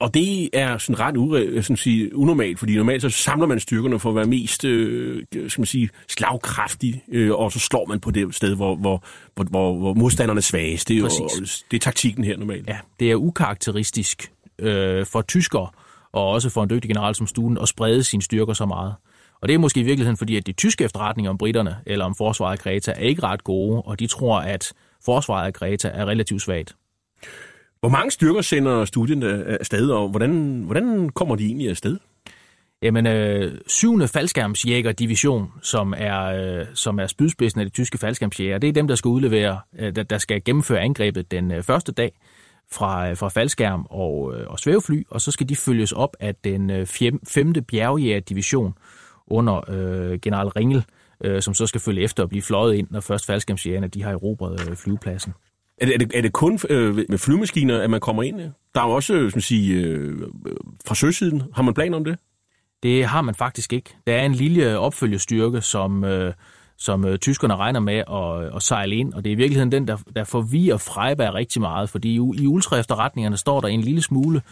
Og det er sådan ret ure, sådan sige, unormalt, fordi normalt så samler man styrkerne for at være mest øh, skal man sige, slagkraftig, øh, og så slår man på det sted, hvor, hvor, hvor, hvor, hvor modstanderne er svagest. Det er, jo, det er taktikken her normalt. Ja, det er ukarakteristisk øh, for tyskere, og også for en dygtig general som Stuen, at sprede sine styrker så meget. Og det er måske i virkeligheden fordi, at de tyske efterretninger om britterne, eller om forsvaret af Kreta, er ikke ret gode, og de tror, at forsvaret af Kreta er relativt svagt. Hvor mange styrker sender studien øh, afsted, og hvordan, hvordan kommer de egentlig afsted? Jamen, øh, 7. faldskærmsjægerdivision, som er, øh, som er spydspidsen af de tyske faldskærmsjæger, det er dem, der skal udlevere, øh, der, der skal gennemføre angrebet den øh, første dag fra, øh, fra faldskærm og, øh, og svævefly, og så skal de følges op af den øh, 5. bjergjægerdivision under øh, general Ringel, øh, som så skal følge efter og blive fløjet ind, når først faldskærmsjægerne de har erobret øh, flyvepladsen. Er det, er det, er det kun øh, med flyvemaskiner, at man kommer ind? Der er jo også, øh, som sige, øh, fra søsiden. Har man planer om det? Det har man faktisk ikke. Der er en lille opfølgestyrke, som, øh, som øh, tyskerne regner med at, at sejle ind, og det er i virkeligheden den, der, der forvirrer Freiberg rigtig meget, fordi i, i ultraefterretningerne står der en lille smule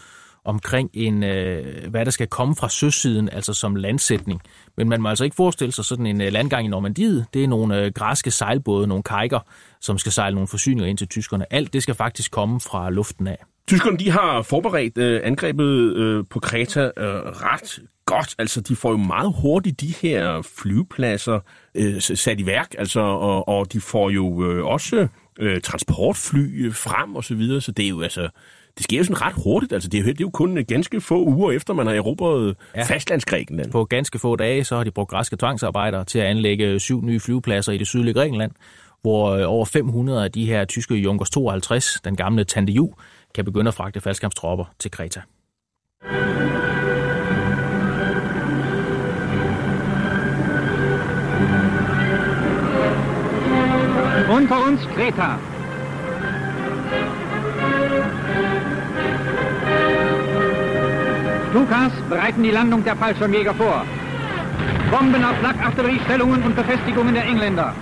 omkring, en, øh, hvad der skal komme fra søsiden, altså som landsætning. Men man må altså ikke forestille sig sådan en øh, landgang i Normandiet. Det er nogle øh, græske sejlbåde, nogle kajker, som skal sejle nogle forsyninger ind til tyskerne. Alt det skal faktisk komme fra luften af. Tyskerne de har forberedt øh, angrebet øh, på Kreta øh, ret godt. Altså, de får jo meget hurtigt de her flyvepladser øh, sat i værk, altså, og, og de får jo øh, også øh, transportfly frem og så videre, så det er jo altså det sker jo sådan ret hurtigt. Altså, det, er jo, det er jo kun ganske få uger efter, man har erobret ja. fastlandsgrækenland. På ganske få dage, så har de brugt græske tvangsarbejdere til at anlægge syv nye flyvepladser i det sydlige Grækenland, hvor øh, over 500 af de her tyske Junkers 52, den gamle Tante Ju, kan begynde at fragte faldskabstropper til Kreta. Unter uns Kreta. Stukas bereiten die Landung der Fallschirmjäger vor. Bomben auf Flakartilleriestellungen und Befestigungen der Engländer.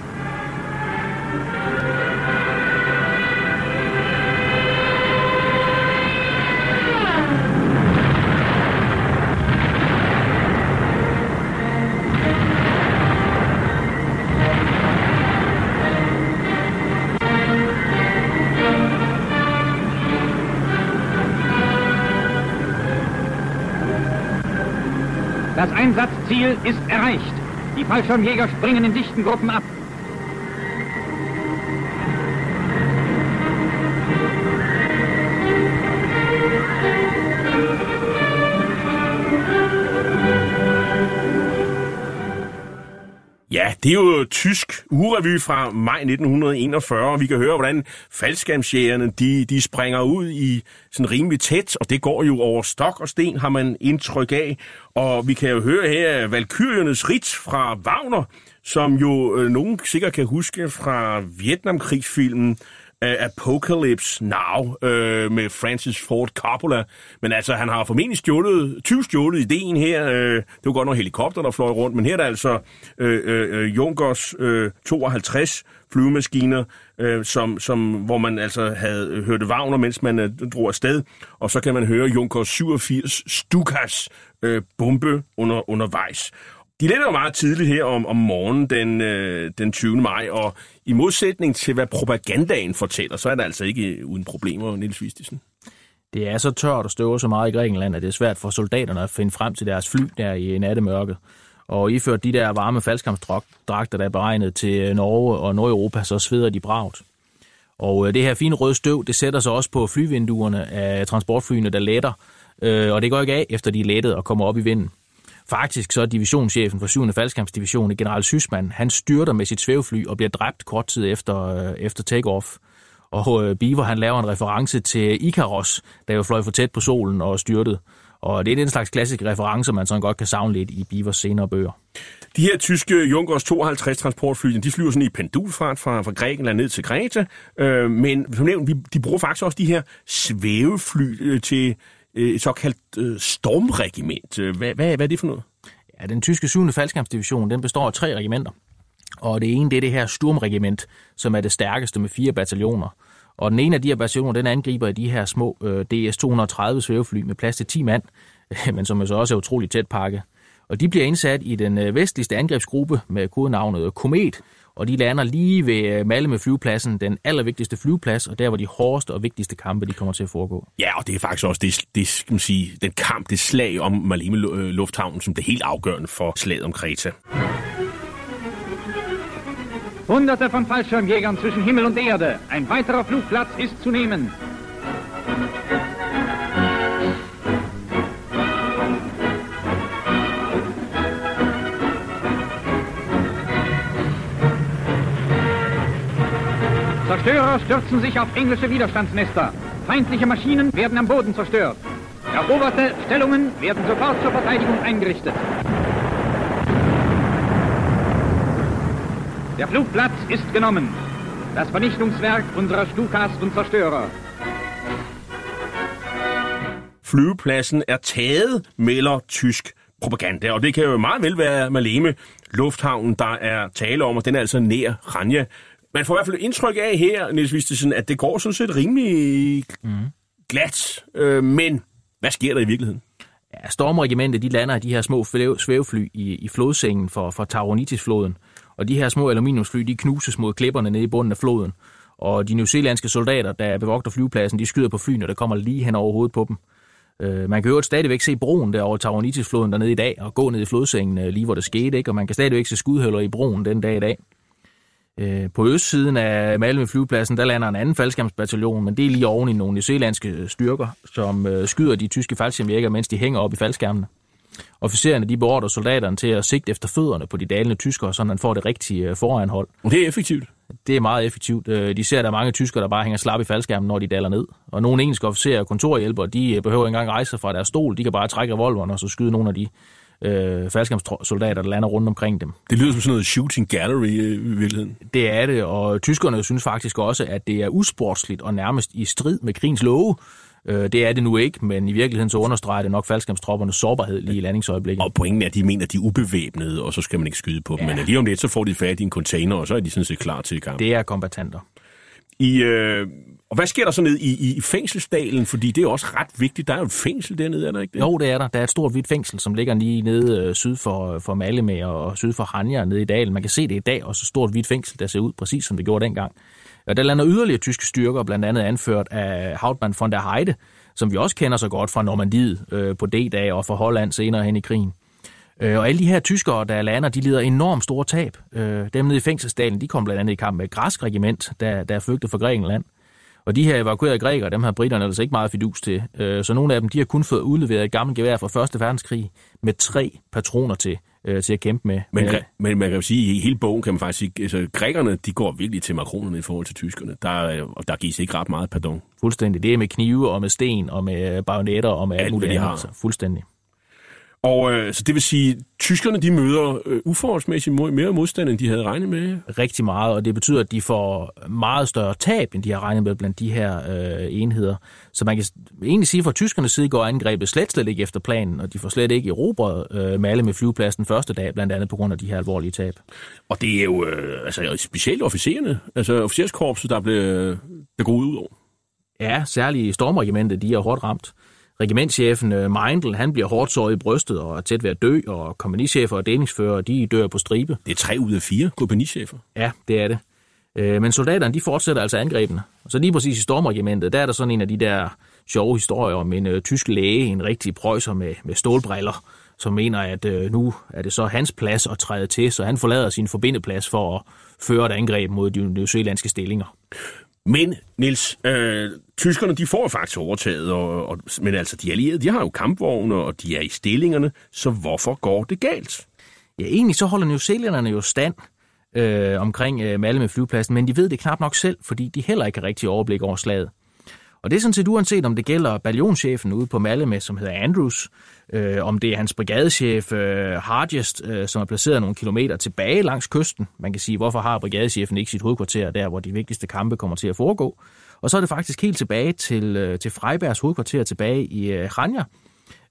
Das Einsatzziel ist erreicht. Die Fallschirmjäger springen in dichten Gruppen ab. Det er jo tysk urevy fra maj 1941, og vi kan høre, hvordan faldskærmsjægerne, de, de springer ud i sådan rimelig tæt, og det går jo over stok og sten, har man indtryk af. Og vi kan jo høre her Valkyriernes Rit fra Wagner, som jo øh, nogen sikkert kan huske fra Vietnamkrigsfilmen Apocalypse Now øh, med Francis Ford Coppola. Men altså, han har formentlig stjålet, 20 stjålet ideen her. Øh, det var godt nok helikopter, der fløj rundt, men her er der altså øh, øh, øh Junkers øh, 52 flyvemaskiner, øh, som, som, hvor man altså havde hørt Wagner, mens man øh, drog afsted. Og så kan man høre Junkers 87 Stukas øh, bombe under, undervejs. De letter jo meget tidligt her om, om morgenen den, øh, den 20. maj, og i modsætning til, hvad propagandaen fortæller, så er det altså ikke øh, uden problemer, Niels Vistisen. Det er så tørt og støver så meget i Grækenland, at det er svært for soldaterne at finde frem til deres fly der i nattemørket. Og iført de der varme faldskampsdragter, der er beregnet til øh, Norge og Nordeuropa, så sveder de bragt. Og øh, det her fine røde støv, det sætter sig også på flyvinduerne af transportflyene, der letter og det går ikke af, efter de er lettet og kommer op i vinden. Faktisk så er divisionschefen for 7. faldskampsdivision, general Sysman, han styrter med sit svævefly og bliver dræbt kort tid efter, øh, efter takeoff. Og øh, Beaver han laver en reference til Ikaros, der jo fløj for tæt på solen og styrtede. Og det er den slags klassiske referencer, man sådan godt kan savne lidt i Beavers senere bøger. De her tyske Junkers 52 transportfly, de flyver sådan i pendulfart fra, fra Grækenland ned til Kreta. Øh, men som nævnt, de, de bruger faktisk også de her svævefly øh, til Øh, et såkaldt øh, stormregiment. Øh, hvad, hvad, hvad er det for noget? Ja, den tyske 7. faldskærmsdivision, den består af tre regimenter. Og det ene, det er det her Sturmregiment, som er det stærkeste med fire bataljoner. Og den ene af de her bataljoner, den angriber i de her små øh, DS-230 svævefly med plads til 10 mand, <laughs> men som jo så også er utroligt tæt pakket. Og de bliver indsat i den øh, vestligste angrebsgruppe med kodenavnet Komet, og de lander lige ved øh, Malmø flyvepladsen, den allervigtigste flyveplads, og der hvor de hårdeste og vigtigste kampe, de kommer til at foregå. Ja, og det er faktisk også det, det skal man sige, den kamp, det slag om Malmö øh, Lufthavn, som det er helt afgørende for slaget om Kreta. Hunderte von Fallschirmjägern zwischen Himmel und Erde. Ein weiterer Flugplatz ist zu nehmen. Zerstörer stürzen sich auf englische Widerstandsnester. Feindliche Maschinen werden am Boden zerstört. Eroberte Stellungen werden sofort zur Verteidigung eingerichtet. Der Flugplatz ist genommen. Das Vernichtungswerk unserer Stukas und Zerstörer. Flyvepladsen er taget, melder tysk propaganda, og det kan jo meget vel være Maleme Lufthavn, der er tale om, og den er altså nær Ranja. Man får i hvert fald indtryk af her, Niels Vistesen, at det går sådan set rimelig mm. glat, øh, men hvad sker der i virkeligheden? Ja, Stormregimentet, de lander de her små svævefly i, i flodsengen for, for Tauronitis-floden. Og de her små aluminiumsfly, de knuses mod klipperne nede i bunden af floden. Og de newzealandske soldater, der bevogter flyvepladsen, de skyder på flyene, der kommer lige hen over hovedet på dem. Øh, man kan jo stadigvæk se broen der over Tauronitis-floden dernede i dag, og gå ned i flodsengen øh, lige hvor det skete, ikke? og man kan stadigvæk se skudhuller i broen den dag i dag. Øh, På østsiden af Malmø flyvepladsen, der lander en anden faldskærmsbataljon, men det er lige oven i nogle newzealandske styrker, som øh, skyder de tyske faldskærmjæger, mens de hænger op i faldskærmene. Officererne de beordrer soldaterne til at sigte efter fødderne på de dalende tyskere, så man får det rigtige øh, foranhold. Det er effektivt. Det er meget effektivt. Øh, De ser, at der er mange tyskere, der bare hænger slap i faldskærmen, når de daler ned. Og nogle engelske officerer og kontorhjælpere, de øh, behøver ikke engang rejse sig fra deres stol. De kan bare trække revolveren og så skyde nogle af de øh, faldskærmssoldater, der lander rundt omkring dem. Det lyder som sådan noget shooting gallery øh, i virkeligheden. Det er det, og tyskerne synes faktisk også, at det er usportsligt og nærmest i strid med krigens love. Øh, Det er det nu ikke, men i virkeligheden så understreger det nok faldskærmstroppernes sårbarhed lige i landingsøjeblikket. Og pointen er, at de mener, at de er ubevæbnede, og så skal man ikke skyde på dem. Ja. Men lige om lidt, så får de fat i en container, og så er de sådan set klar til kamp. Det er kombatanter. I, øh, og hvad sker der så ned i, i, i fængselsdalen? Fordi det er også ret vigtigt. Der er jo et fængsel dernede, er der ikke det? Jo, det er der. Der er et stort hvidt fængsel, som ligger lige nede øh, syd for, øh, for Malmø og syd for Hanja nede i dalen. Man kan se det i dag, også så stort hvidt fængsel, der ser ud præcis som det gjorde dengang. Og der lander yderligere tyske styrker, blandt andet anført af Hauptmann von der Heide, som vi også kender så godt fra Normandiet øh, på D-dag og fra Holland senere hen i krigen. Øh, og alle de her tyskere, der lander, de lider enormt store tab. Øh, dem nede i fængselsdalen, de kom blandt andet i kamp med et græsk regiment, der, der flygtede fra Grækenland. Og de her evakuerede grækere, dem har britterne altså ikke meget fidus til. Øh, så nogle af dem, de har kun fået udleveret et gammelt gevær fra 1. verdenskrig med tre patroner til, øh, til at kæmpe med. Men, græ- men man kan jo sige, at i hele bogen kan man faktisk sige, altså grækerne, de går virkelig til makronerne i forhold til tyskerne. Der, er- og der gives ikke ret meget pardon. fuldstændig. Det er med knive og med sten og med bajonetter og med alt, Alt, muligt andet. Fuldstændig. Og øh, så det vil sige, tyskerne de møder øh, uforholdsmæssigt mere modstand, end de havde regnet med. rigtig meget, og det betyder, at de får meget større tab, end de har regnet med blandt de her øh, enheder. Så man kan egentlig sige, at fra tyskernes side går angrebet slet, slet ikke efter planen, og de får slet ikke erobret øh, Malle med flyvepladsen første dag, blandt andet på grund af de her alvorlige tab. Og det er jo øh, altså, specielt officererne, altså officerskorpset, der blev, blev gået ud over. Ja, særligt stormregimentet, de er hårdt ramt. Regimentschefen øh, Meindl, han bliver hårdt såret i brystet og er tæt ved at dø, og kompagnichefer og delingsfører, de dør på stribe. Det er tre ud af fire kompagnichefer. Ja, det er det. Øh, Men soldaterne, de fortsætter altså angrebene. Så lige præcis i stormregimentet, der er der sådan en af de der sjove historier om en øh, tysk læge, en rigtig prøjser med, med stålbriller, som mener, at øh, nu er det så hans plads at træde til, så han forlader sin forbindeplads for at føre et angreb mod de newzealandske stillinger. Men, Nils, øh, tyskerne de får jo faktisk overtaget, og, og, men altså de allierede, de har jo kampvogne, og de er i stillingerne, så hvorfor går det galt? Ja, egentlig så holder New Zealanderne jo stand øh, omkring øh, Malmø flyvepladsen, men de ved det knap nok selv, fordi de heller ikke har rigtig overblik over slaget. Og det er sådan set uanset, om det gælder ballionchefen ude på Malmø, som hedder Andrews, øh, om det er hans brigadechef øh, Hargest, øh, som er placeret nogle kilometer tilbage langs kysten. Man kan sige, hvorfor har brigadechefen ikke sit hovedkvarter der, hvor de vigtigste kampe kommer til at foregå? Og så er det faktisk helt tilbage til, øh, til Freibergs hovedkvarter tilbage i øh, Ranja.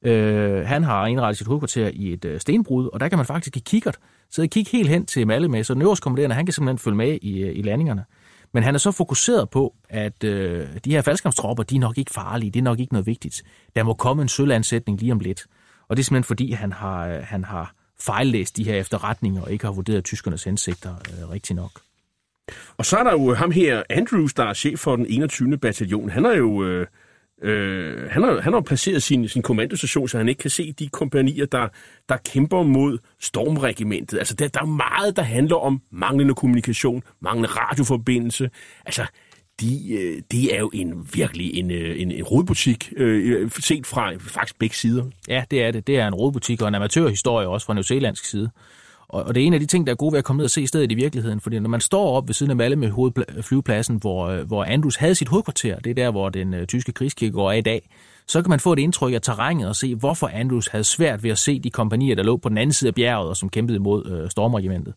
Øh, han har indrettet sit hovedkvarter i et øh, stenbrud, og der kan man faktisk i kikkert sidde og kigge helt hen til Malmø, så den øverste kommanderende, han kan simpelthen følge med i, øh, i landingerne. Men han er så fokuseret på, at øh, de her faldskabstropper, de er nok ikke farlige, det er nok ikke noget vigtigt. Der må komme en sølvansætning lige om lidt. Og det er simpelthen fordi, han har, øh, han har fejllæst de her efterretninger og ikke har vurderet tyskernes hensigter øh, rigtig nok. Og så er der jo ham her, Andrews, der er chef for den 21. bataljon. Han er jo... Øh, øh, han har, han har placeret sin, sin kommandostation, så han ikke kan se de kompanier, der, der kæmper mod stormregimentet. Altså, der, der er meget, der handler om manglende kommunikation, manglende radioforbindelse. Altså, de, øh, de er jo en virkelig en, øh, en, en rodbutik, øh, set fra faktisk begge sider. Ja, det er det. Det er en rodbutik og en amatørhistorie også fra New Zealandsk side. Og, og det er en af de ting, der er gode ved at komme ned og se stedet i virkeligheden. Fordi når man står op ved siden af Malmø hovedflyvepladsen, hvor, øh, hvor Andrews havde sit hovedkvarter, det er der, hvor den øh, tyske krigskirke går af i dag, så kan man få et indtryk af terrænet og se, hvorfor Andrews havde svært ved at se de kompanier, der lå på den anden side af bjerget og som kæmpede mod øh, stormregimentet.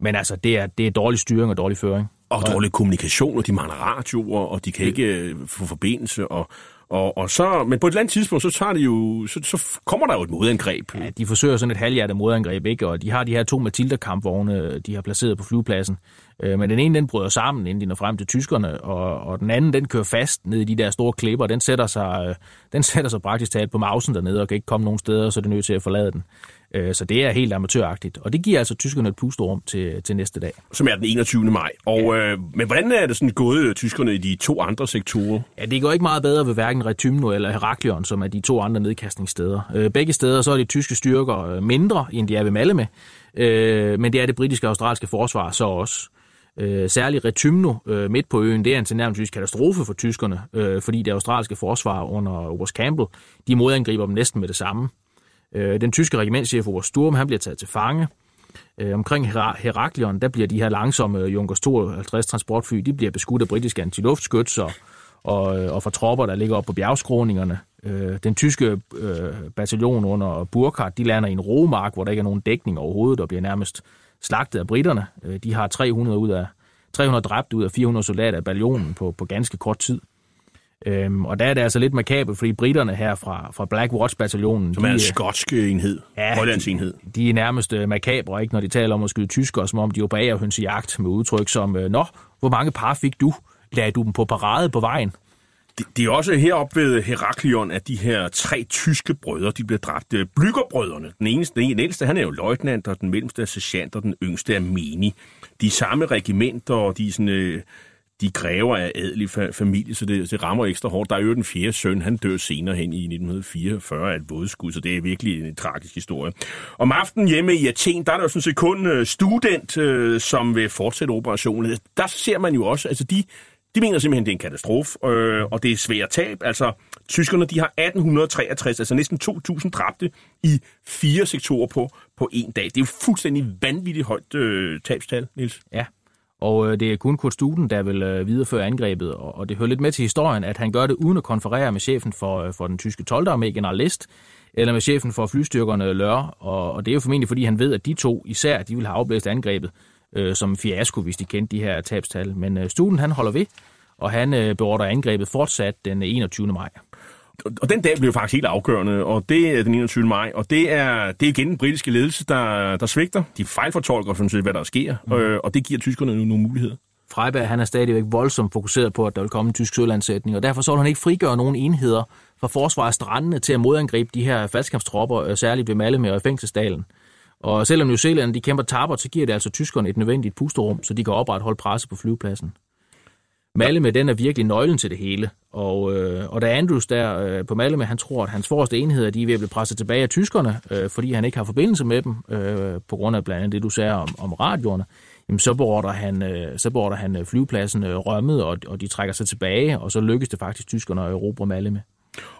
Men altså, det er, det er dårlig styring og dårlig føring. Og dårlig kommunikation, og de mangler radioer, og de kan ikke øh, få forbindelse, og, og, og så, men på et eller andet tidspunkt, så, tager de jo, så, så kommer der jo et modangreb. Ja, de forsøger sådan et halvhjertet modangreb, ikke? og de har de her to Matilda-kampvogne, de har placeret på flyvepladsen. Øh, men den ene, den bryder sammen, inden de når frem til tyskerne, og, og den anden, den kører fast ned i de der store klipper. Den sætter sig, øh, den sætter sig praktisk talt på mausen dernede, og kan ikke komme nogen steder, så er det nødt til at forlade den. Øh, Så det er helt amatøragtigt, og det giver altså tyskerne et pusterum til, til næste dag. Som er den 21. maj. Og, ja. øh, men hvordan er det sådan gået øh, tyskerne i de to andre sektorer? Ja, det går ikke meget bedre ved hverken Retymno eller Heraklion, som er de to andre nedkastningssteder. Øh, Begge steder så er de tyske styrker mindre, end de er ved Malmø, men det er det britiske og australske forsvar så også. Øh, særligt Retymno øh, midt på øen, det er en tilnærmelsesvis katastrofe for tyskerne, øh, fordi det australske forsvar under Oberst Campbell, de modangriber dem næsten med det samme. Øh, den tyske regimentschef Oberst Sturm, han bliver taget til fange. Øh, omkring Heraklion, der bliver de her langsomme Junkers 52 transportfly, de bliver beskudt af britiske antiluftskyts og, og, øh, og fra tropper, der ligger op på bjergskråningerne. Øh, den tyske øh, bataljon under Burkhardt, de lander i en romark, hvor der ikke er nogen dækning overhovedet, og bliver nærmest slagtet af britterne. Øh, de har 300 ud af 300 dræbt ud af 400 soldater af bataljonen på, på ganske kort tid. Øhm, og der er det altså lidt makabelt, fordi britterne her fra, fra Black Watch-bataljonen... Som er de, en øh, skotsk enhed. Ja, Hollands enhed. de er nærmest øh, makabre, ikke, når de taler om at skyde tyskere, som om de opererer hønsejagt med udtryk som, øh, Nå, hvor mange par fik du? Lagde du dem på parade på vejen? Det, det er også heroppe ved Heraklion, at de her tre tyske brødre, de blev dræbt. Blyggerbrødrene, den eneste, den ældste, han er jo løjtnant, og den mellemste er sergeant, og den yngste er meni. De samme regimenter, og de er sådan... Øh, de kræver af adelig familie, så det, det rammer ekstra hårdt. Der er jo den fjerde søn, han dør senere hen i 1944 af et vådeskud, så det er virkelig en tragisk historie. Om aftenen hjemme i Athen, der er der jo sådan set kun øh, student, øh, som vil fortsætte operationen. Der ser man jo også, altså de, de mener simpelthen, det er en katastrofe, øh, og det er svært tab. Altså, tyskerne, de har 1863, altså næsten 2.000 dræbte i fire sektorer på, på en dag. Det er jo fuldstændig vanvittigt højt øh, tabstal, Nils. Ja, og øh, det er kun Kurt Studen, der vil øh, videreføre angrebet, og, og det hører lidt med til historien, at han gør det uden at konferere med chefen for, øh, for den tyske 12. armé, general List, eller med chefen for flystyrkerne Lør, og, og det er jo formentlig, fordi han ved, at de to især, de vil have afblæst angrebet øh, som fiasko, hvis de kendte de her tabstal. Men øh, Studen, han holder ved, og han øh, beordrer angrebet fortsat den 21. maj og den dag blev faktisk helt afgørende, og det er den 21. maj, og det er, det er igen den britiske ledelse, der, der svigter. De fejlfortolker sådan set, hvad der sker, mm. øh, og det giver tyskerne nu nogle muligheder. Freiberg han er stadigvæk voldsomt fokuseret på, at der vil komme en tysk sølandsætning, og derfor så vil han ikke frigøre nogen enheder fra forsvaret strandene til at modangribe de her faldskabstropper, øh, særligt ved Malmø og i fængselsdalen. Og selvom New Zealand de kæmper tabert, så giver det altså tyskerne et nødvendigt pusterum, så de kan opretholde presse på flyvepladsen. Malmø, den er virkelig nøglen til det hele. Og, øh, og da Andrews der øh, på Malmø, han tror, at hans forreste enheder, de er ved at blive presset tilbage af tyskerne, øh, fordi han ikke har forbindelse med dem, øh, på grund af blandt andet det, du sagde om, om radioerne, jamen, så beordrer han, øh, så beordrer han øh, flyvepladsen øh, rømmet, og, og de trækker sig tilbage, og så lykkes det faktisk tyskerne at erobre Malme.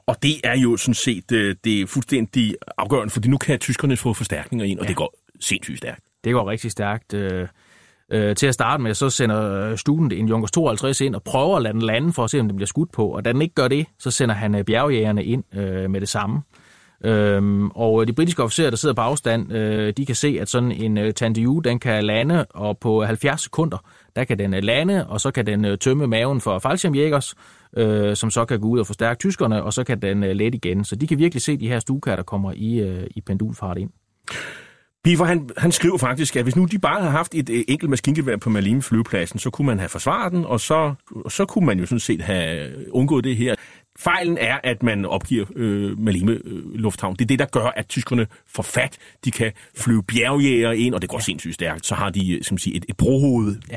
Og det er jo sådan set øh, det er fuldstændig afgørende, fordi nu kan tyskerne få forstærkninger ind, og ja. det går sindssygt stærkt. Det går rigtig stærkt. Øh, øh, til at starte med, så sender Student en Junkers 52 ind og prøver at lade den lande for at se, om den bliver skudt på. Og da den ikke gør det, så sender han øh, bjergjægerne ind øh, med det samme. Øhm, og øh, de britiske officerer, der sidder på afstand, øh, de kan se, at sådan en øh, Tandiu, den kan lande, og på 70 sekunder, der kan den øh, lande, og så kan den øh, tømme maven for faldskærmjægers, øh, som så kan gå ud og forstærke tyskerne, og så kan den øh, lette igen. Så de kan virkelig se de her stukaer, der kommer i, øh, i pendulfart ind. Biver, han, han skriver faktisk, at hvis nu de bare havde haft et øh, enkelt maskingevær på Malime flyvepladsen, så kunne man have forsvaret den, og så, så kunne man jo sådan set have undgået det her. Fejlen er, at man opgiver øh, Malime øh, Lufthavn. Det er det, der gør, at tyskerne får fat. De kan flyve bjergjæger ind, og det går ja. sindssygt stærkt. Så har de som siger, et, et brohoved. Ja.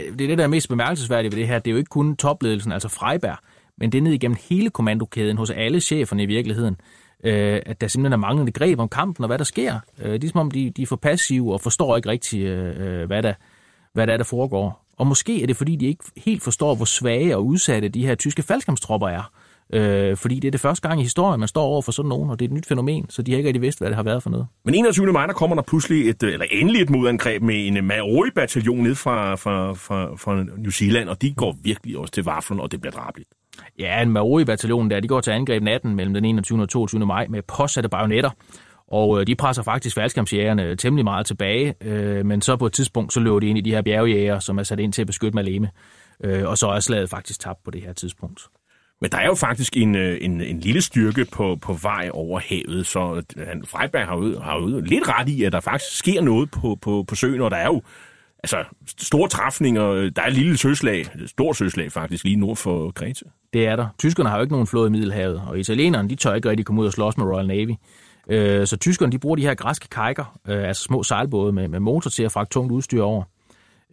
Øh, det er det, der er mest bemærkelsesværdigt ved det her. Det er jo ikke kun topledelsen, altså Freiberg, men det er ned igennem hele kommandokæden hos alle cheferne i virkeligheden øh, at der simpelthen er manglende greb om kampen og hvad der sker. Øh, det er som om, de, de er for passive og forstår ikke rigtigt, øh, øh, hvad, der, hvad der er, der foregår. Og måske er det, fordi de ikke helt forstår, hvor svage og udsatte de her tyske faldskampstropper er. Øh, fordi det er det første gang i historien, man står over for sådan nogen, og det er et nyt fænomen, så de har ikke rigtig vidst, hvad det har været for noget. Men 21. maj, der kommer der pludselig et, øh, eller endelig et modangreb med en øh, Maori-bataljon ned fra, fra, fra, fra New Zealand, og de går virkelig også til vaflen, og det bliver drabligt. Ja, en Maori-bataljon der, de går til angreb natten mellem den 21. og 22. maj med påsatte bajonetter. Og øh, de presser faktisk faldskærmsjægerne temmelig meget tilbage, øh, men så på et tidspunkt, så løber de ind i de her bjergjæger, som er sat ind til at beskytte Maleme. Øh, og så er slaget faktisk tabt på det her tidspunkt. Men der er jo faktisk en, øh, en, en lille styrke på, på vej over havet, så han, Freiberg har jo, har jo lidt ret i, at der faktisk sker noget på, på, på søen, og der er jo altså, store træfninger. Øh, der er et lille søslag, stor stort søslag faktisk, lige nord for Kreta. Det er der. Tyskerne har jo ikke nogen flåde i Middelhavet, og italienerne de tør ikke rigtig komme ud og slås med Royal Navy. Øh, så tyskerne de bruger de her græske kajker, øh, altså små sejlbåde med, med motor til at fragte tungt udstyr over.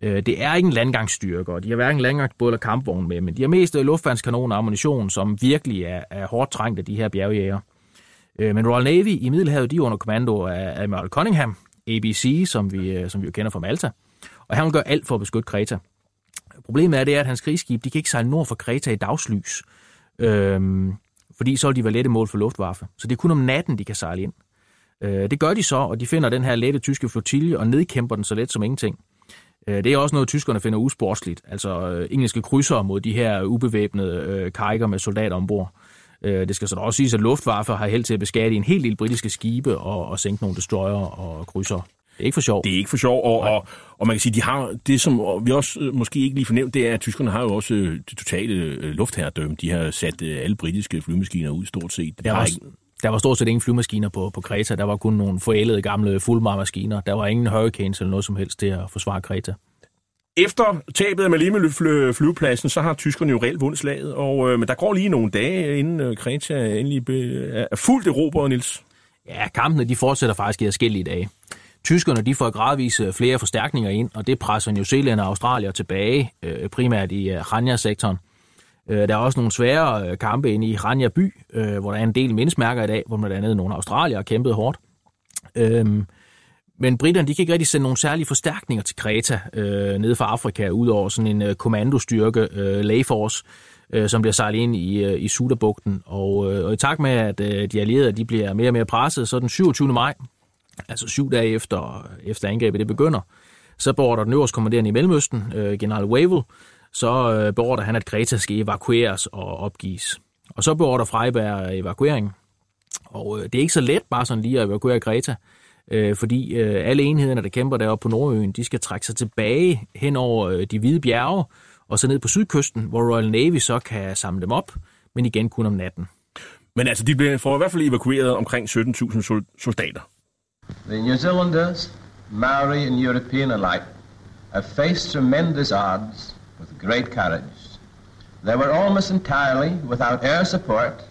Øh, det er ikke en landgangsstyrke, og de har hverken landgangsbåd eller kampvogn med, men de har mest øh, luftvandskanoner og ammunition, som virkelig er, er hårdt trængt af de her bjergjæger. Øh, men Royal Navy i Middelhavet, de er under kommando af Admiral Cunningham, ABC, som vi, som vi jo kender fra Malta, og han vil gøre alt for at beskytte Kreta. Problemet er det, at hans krigsskib de kan ikke sejle nord for Kreta i dagslys, øhm, fordi så vil de være lette mål for luftvaffe. Så det er kun om natten, de kan sejle ind. Øh, det gør de så, og de finder den her lette tyske flotilje og nedkæmper den så let som ingenting. Øh, det er også noget, tyskerne finder usportsligt. Altså øh, engelske krydsere mod de her ubevæbnede øh, kajker med soldater ombord. Øh, det skal så da også siges, at Luftwaffe har held til at beskatte en helt lille britiske skibe og, og sænke nogle destroyer og krydsere. Det er ikke for sjov. Det er ikke for sjov, og, og, og man kan sige, de har det, som vi også øh, måske ikke lige fornemt, det er, at tyskerne har jo også øh, det totale øh, luftherredømme. De har sat alle britiske flymaskiner ud stort set. Der var, ikke... der var stort set ingen flymaskiner på, på Kreta. Der var kun nogle forældede gamle Fulmar-maskiner. Der var ingen Hurricanes eller noget som helst til at forsvare Kreta. Efter tabet af Malime flyvepladsen, så har tyskerne jo reelt vundet slaget, og, øh, men der går lige nogle dage, inden Kreta endelig er fuldt erobret, Nils. Ja, kampene de fortsætter faktisk i forskellige dage. Tyskerne de får gradvist øh, flere forstærkninger ind, og det presser New Zealand og Australien tilbage, øh, primært i øh, Ranja-sektoren. Øh, der er også nogle svære øh, kampe inde i Ranja by, hvor der er en del mindesmærker i dag, hvor blandt andet nogle australier har kæmpet hårdt. Øhm, men britterne de kan ikke rigtig sende nogle særlige forstærkninger til Kreta øh, nede fra Afrika, udover sådan en kommandostyrke, øh, Layforce, øh, som bliver sejlet ind i, øh, i Sudabugten. Og, øh, og i takt med, at øh, de allierede de bliver mere og mere presset, så den 27. maj, altså syv dage efter, efter angrebet det begynder, så beordrer den øverste kommanderende i Mellemøsten, øh, general Wavell, så øh, beordrer han, at Kreta skal evakueres og opgives. Og så beordrer Freiberg evakuering. Og øh, det er ikke så let bare sådan lige at evakuere Kreta, øh, fordi øh, alle enhederne, der kæmper deroppe på Nordøen, de skal trække sig tilbage hen over øh, de hvide bjerge, og så ned på sydkysten, hvor Royal Navy så kan samle dem op, men igen kun om natten. Men altså, de bliver for i hvert fald evakueret omkring 17.000 soldater. The New Zealanders, Maori and European alike, have faced tremendous odds with great courage. They were almost entirely without air support,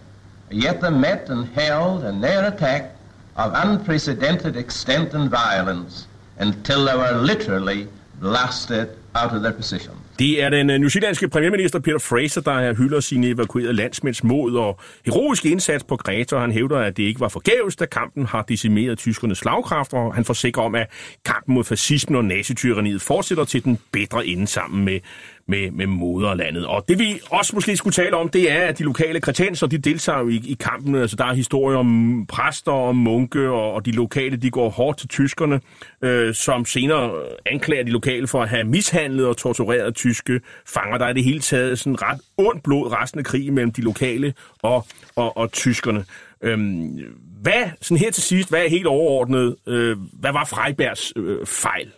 yet they met and held in their attack of unprecedented extent and violence until they were literally blasted out of their positions. Det er den øh, newzealandske premierminister Peter Fraser, der hylder sine evakuerede landsmænds mod og heroiske indsats på Greta, og han hævder, at det ikke var forgæves, da kampen har decimeret tyskernes slagkraft, og han forsikrer om, at kampen mod fascismen og nazityranniet fortsætter til den bedre ende sammen med med, med moderlandet. Og det vi også måske skulle tale om, det er, at de lokale kretenser, de deltager jo i, i kampen. Altså der er historier om præster og munke, og, og de lokale, de går hårdt til tyskerne, øh, som senere anklager de lokale for at have mishandlet og tortureret tyske fanger. Der er det hele taget sådan ret ondt blod resten af krigen mellem de lokale og, og, og tyskerne. Øhm, hvad, sådan her til sidst, hvad er helt overordnet, øh, hvad var Freibergs øh, fejl?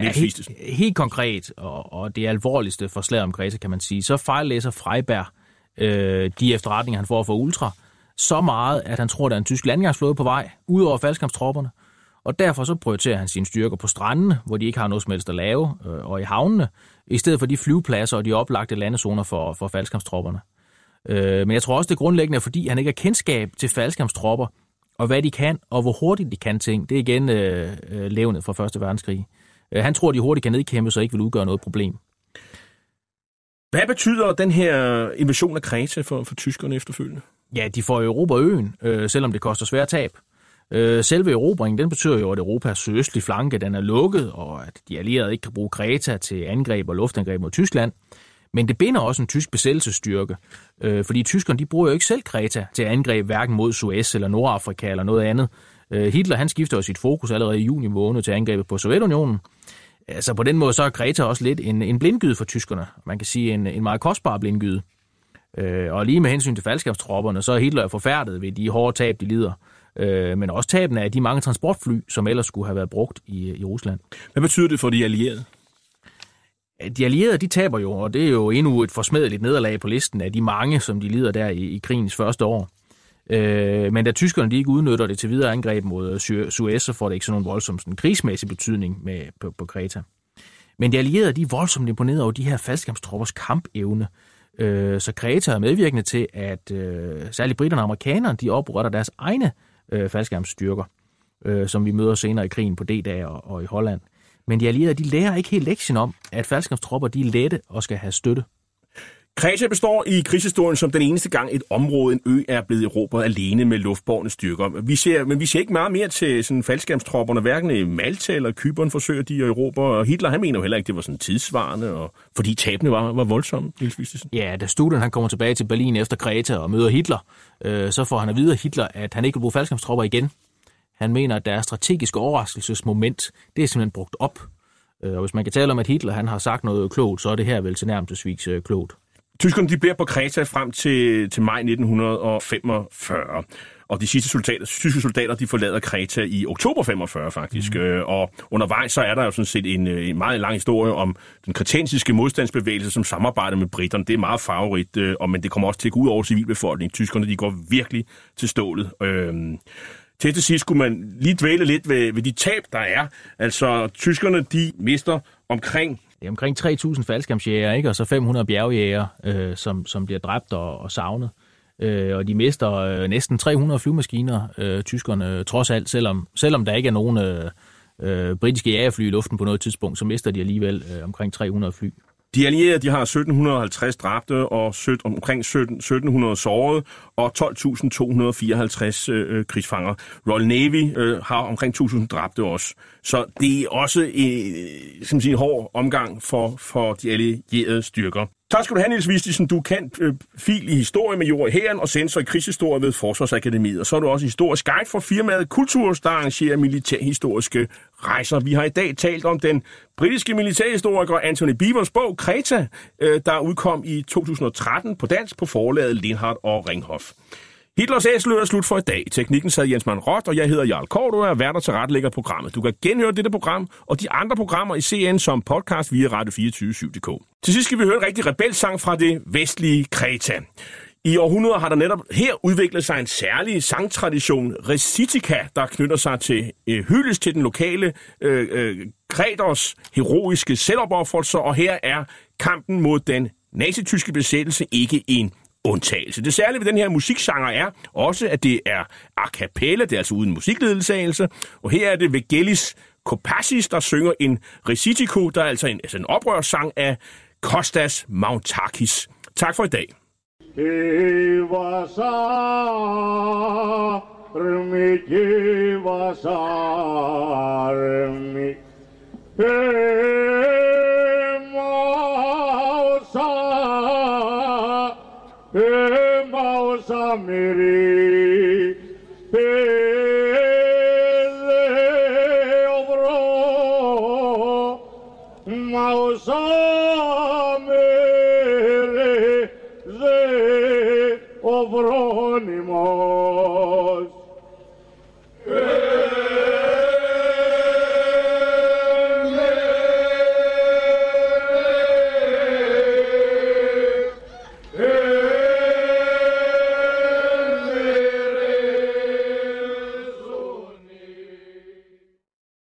Ja, helt, helt konkret, og, og det alvorligste for slaget om Kreta, kan man sige, så fejllæser Freiberg øh, de efterretninger, han får fra Ultra, så meget, at han tror, der er en tysk landgangsflåde på vej, ud over faldskampstropperne. Og derfor så prioriterer han sine styrker på strandene, hvor de ikke har noget som helst at lave, øh, og i havnene, i stedet for de flyvepladser og de oplagte landezoner for, for faldskampstropperne. Øh, men jeg tror også, det er grundlæggende, fordi han ikke har kendskab til faldskampstropper, og hvad de kan, og hvor hurtigt de kan ting. Det er igen øh, øh, levnet fra Første Verdenskrig. Øh, han tror, at de hurtigt kan nedkæmpe, så ikke vil udgøre noget problem. Hvad betyder den her invasion af Kreta for, for tyskerne efterfølgende? Ja, de får Europa øen, øh, selvom det koster svært tab. Øh, selve erobringen, den betyder jo, at Europas sydøstlige flanke den er lukket, og at de allierede ikke kan bruge Kreta til angreb og luftangreb mod Tyskland. Men det binder også en tysk besættelsesstyrke, øh, fordi tyskerne de bruger jo ikke selv Kreta til angreb, hverken mod Suez eller Nordafrika eller noget andet. Øh, Hitler han skifter jo sit fokus allerede i juni måned til angrebet på Sovjetunionen, Altså på den måde så er Greta også lidt en, en blindgyde for tyskerne. Man kan sige en, en meget kostbar blindgyde. Øh, og lige med hensyn til faldskabstropperne, så er Hitler forfærdet ved de hårde tab, de lider. Øh, men også tabene af de mange transportfly, som ellers skulle have været brugt i, i Rusland. Hvad betyder det for de allierede? De allierede, de taber jo, og det er jo endnu et forsmedeligt nederlag på listen af de mange, som de lider der i, i krigens første år. Øh, men da tyskerne de ikke udnytter det til videre angreb mod øh, Suez, så får det ikke sådan en voldsom sådan, krigsmæssig betydning med, på, på Kreta. Men de allierede de er voldsomt imponeret over de her faldskabstroppers kampevne. Øh, så Kreta er medvirkende til, at øh, særligt britterne og amerikanerne de opretter deres egne øh, faldskabsstyrker, øh, som vi møder senere i krigen på D-dag og, og i Holland. Men de allierede de lærer ikke helt lektien om, at faldskabstropper de er lette og skal have støtte. Kreta består i krigshistorien som den eneste gang et område, en ø, er blevet erobret alene med luftborgne styrker. Vi ser, men vi ser ikke meget mere til sådan faldskærmstropperne, hverken i Malta eller Kyberen forsøger de at erobre, og Hitler han mener jo heller ikke, det var sådan tidsvarende, og, fordi tabene var, var voldsomme, Niels Vistesen. Ja, da Studen han kommer tilbage til Berlin efter Kreta og møder Hitler, øh, så får han at vide Hitler, at han ikke vil bruge faldskærmstropper igen. Han mener, at deres strategiske overraskelsesmoment, det er simpelthen brugt op. Øh, og hvis man kan tale om, at Hitler han har sagt noget klogt, så er det her vel til nærmest svigs klogt. Tyskerne de bliver på Kreta frem til, til maj 1945. Og de sidste soldater, tyske soldater de forlader Kreta i oktober 45 faktisk. Mm. Og undervejs så er der jo sådan set en, øh, en meget lang historie om den kretensiske modstandsbevægelse, som samarbejder med britterne. Det er meget favorit, øh, og, men det kommer også til at gå ud over civilbefolkningen. Tyskerne de går virkelig til stålet. Øh, til til sidst skulle man lige dvæle lidt ved, ved de tab, der er. Altså, tyskerne de mister omkring det er omkring 3.000 faldskærmsjæger, ikke? og så 500 bjergjæger, øh, som, som bliver dræbt og, og savnet. Øh, og de mister øh, næsten 300 flymaskiner, øh, tyskerne, øh, trods alt, selvom, selvom der ikke er nogen øh, øh, britiske jægerfly i luften på noget tidspunkt, så mister de alligevel øh, omkring 300 fly. De allierede de har 1750 dræbte og omkring 17, 1700 sårede og 12.254 øh, øh, krigsfanger. Royal Navy øh, har omkring 1.000 dræbte også. Så det er også en, øh, som sige, en hård omgang for, for de allierede styrker. Tak skal du have, Niels Vistisen. Du kan øh, fil i historie med jord i hæren og sensor i krigshistorie ved Forsvarsakademiet. Og så er du også historisk guide for firmaet Kulturs, der arrangerer militærhistoriske rejser. Vi har i dag talt om den britiske militærhistoriker Anthony Beavers bog Kreta, øh, der udkom i 2013 på dansk på forlaget Lindhardt og Ringhof. Hitlers æsel er slut for i dag. Teknikken sad Jens Mann Rott, og jeg hedder Jarl Kort, og er vært til retlægger programmet. Du kan genhøre dette program og de andre programmer i CN som podcast via Radio247.dk. Til sidst skal vi høre en rigtig rebelsang fra det vestlige Kreta. I århundreder har der netop her udviklet sig en særlig sangtradition, recitica, der knytter sig til øh, hyldest til den lokale øh, øh, Kreters heroiske selvopoffrelser, og her er kampen mod den nazityske besættelse ikke en undtagelse. Det særlige ved den her musikgenre er også, at det er a cappella, det er altså uden musikledelsagelse, og her er det Vegelis Kopassis, der synger en recitico, der er altså en, altså en oprørssang af Kostas Mountakis. Tak for i dag. Evasarmi, evasarmi, emausa, Mary.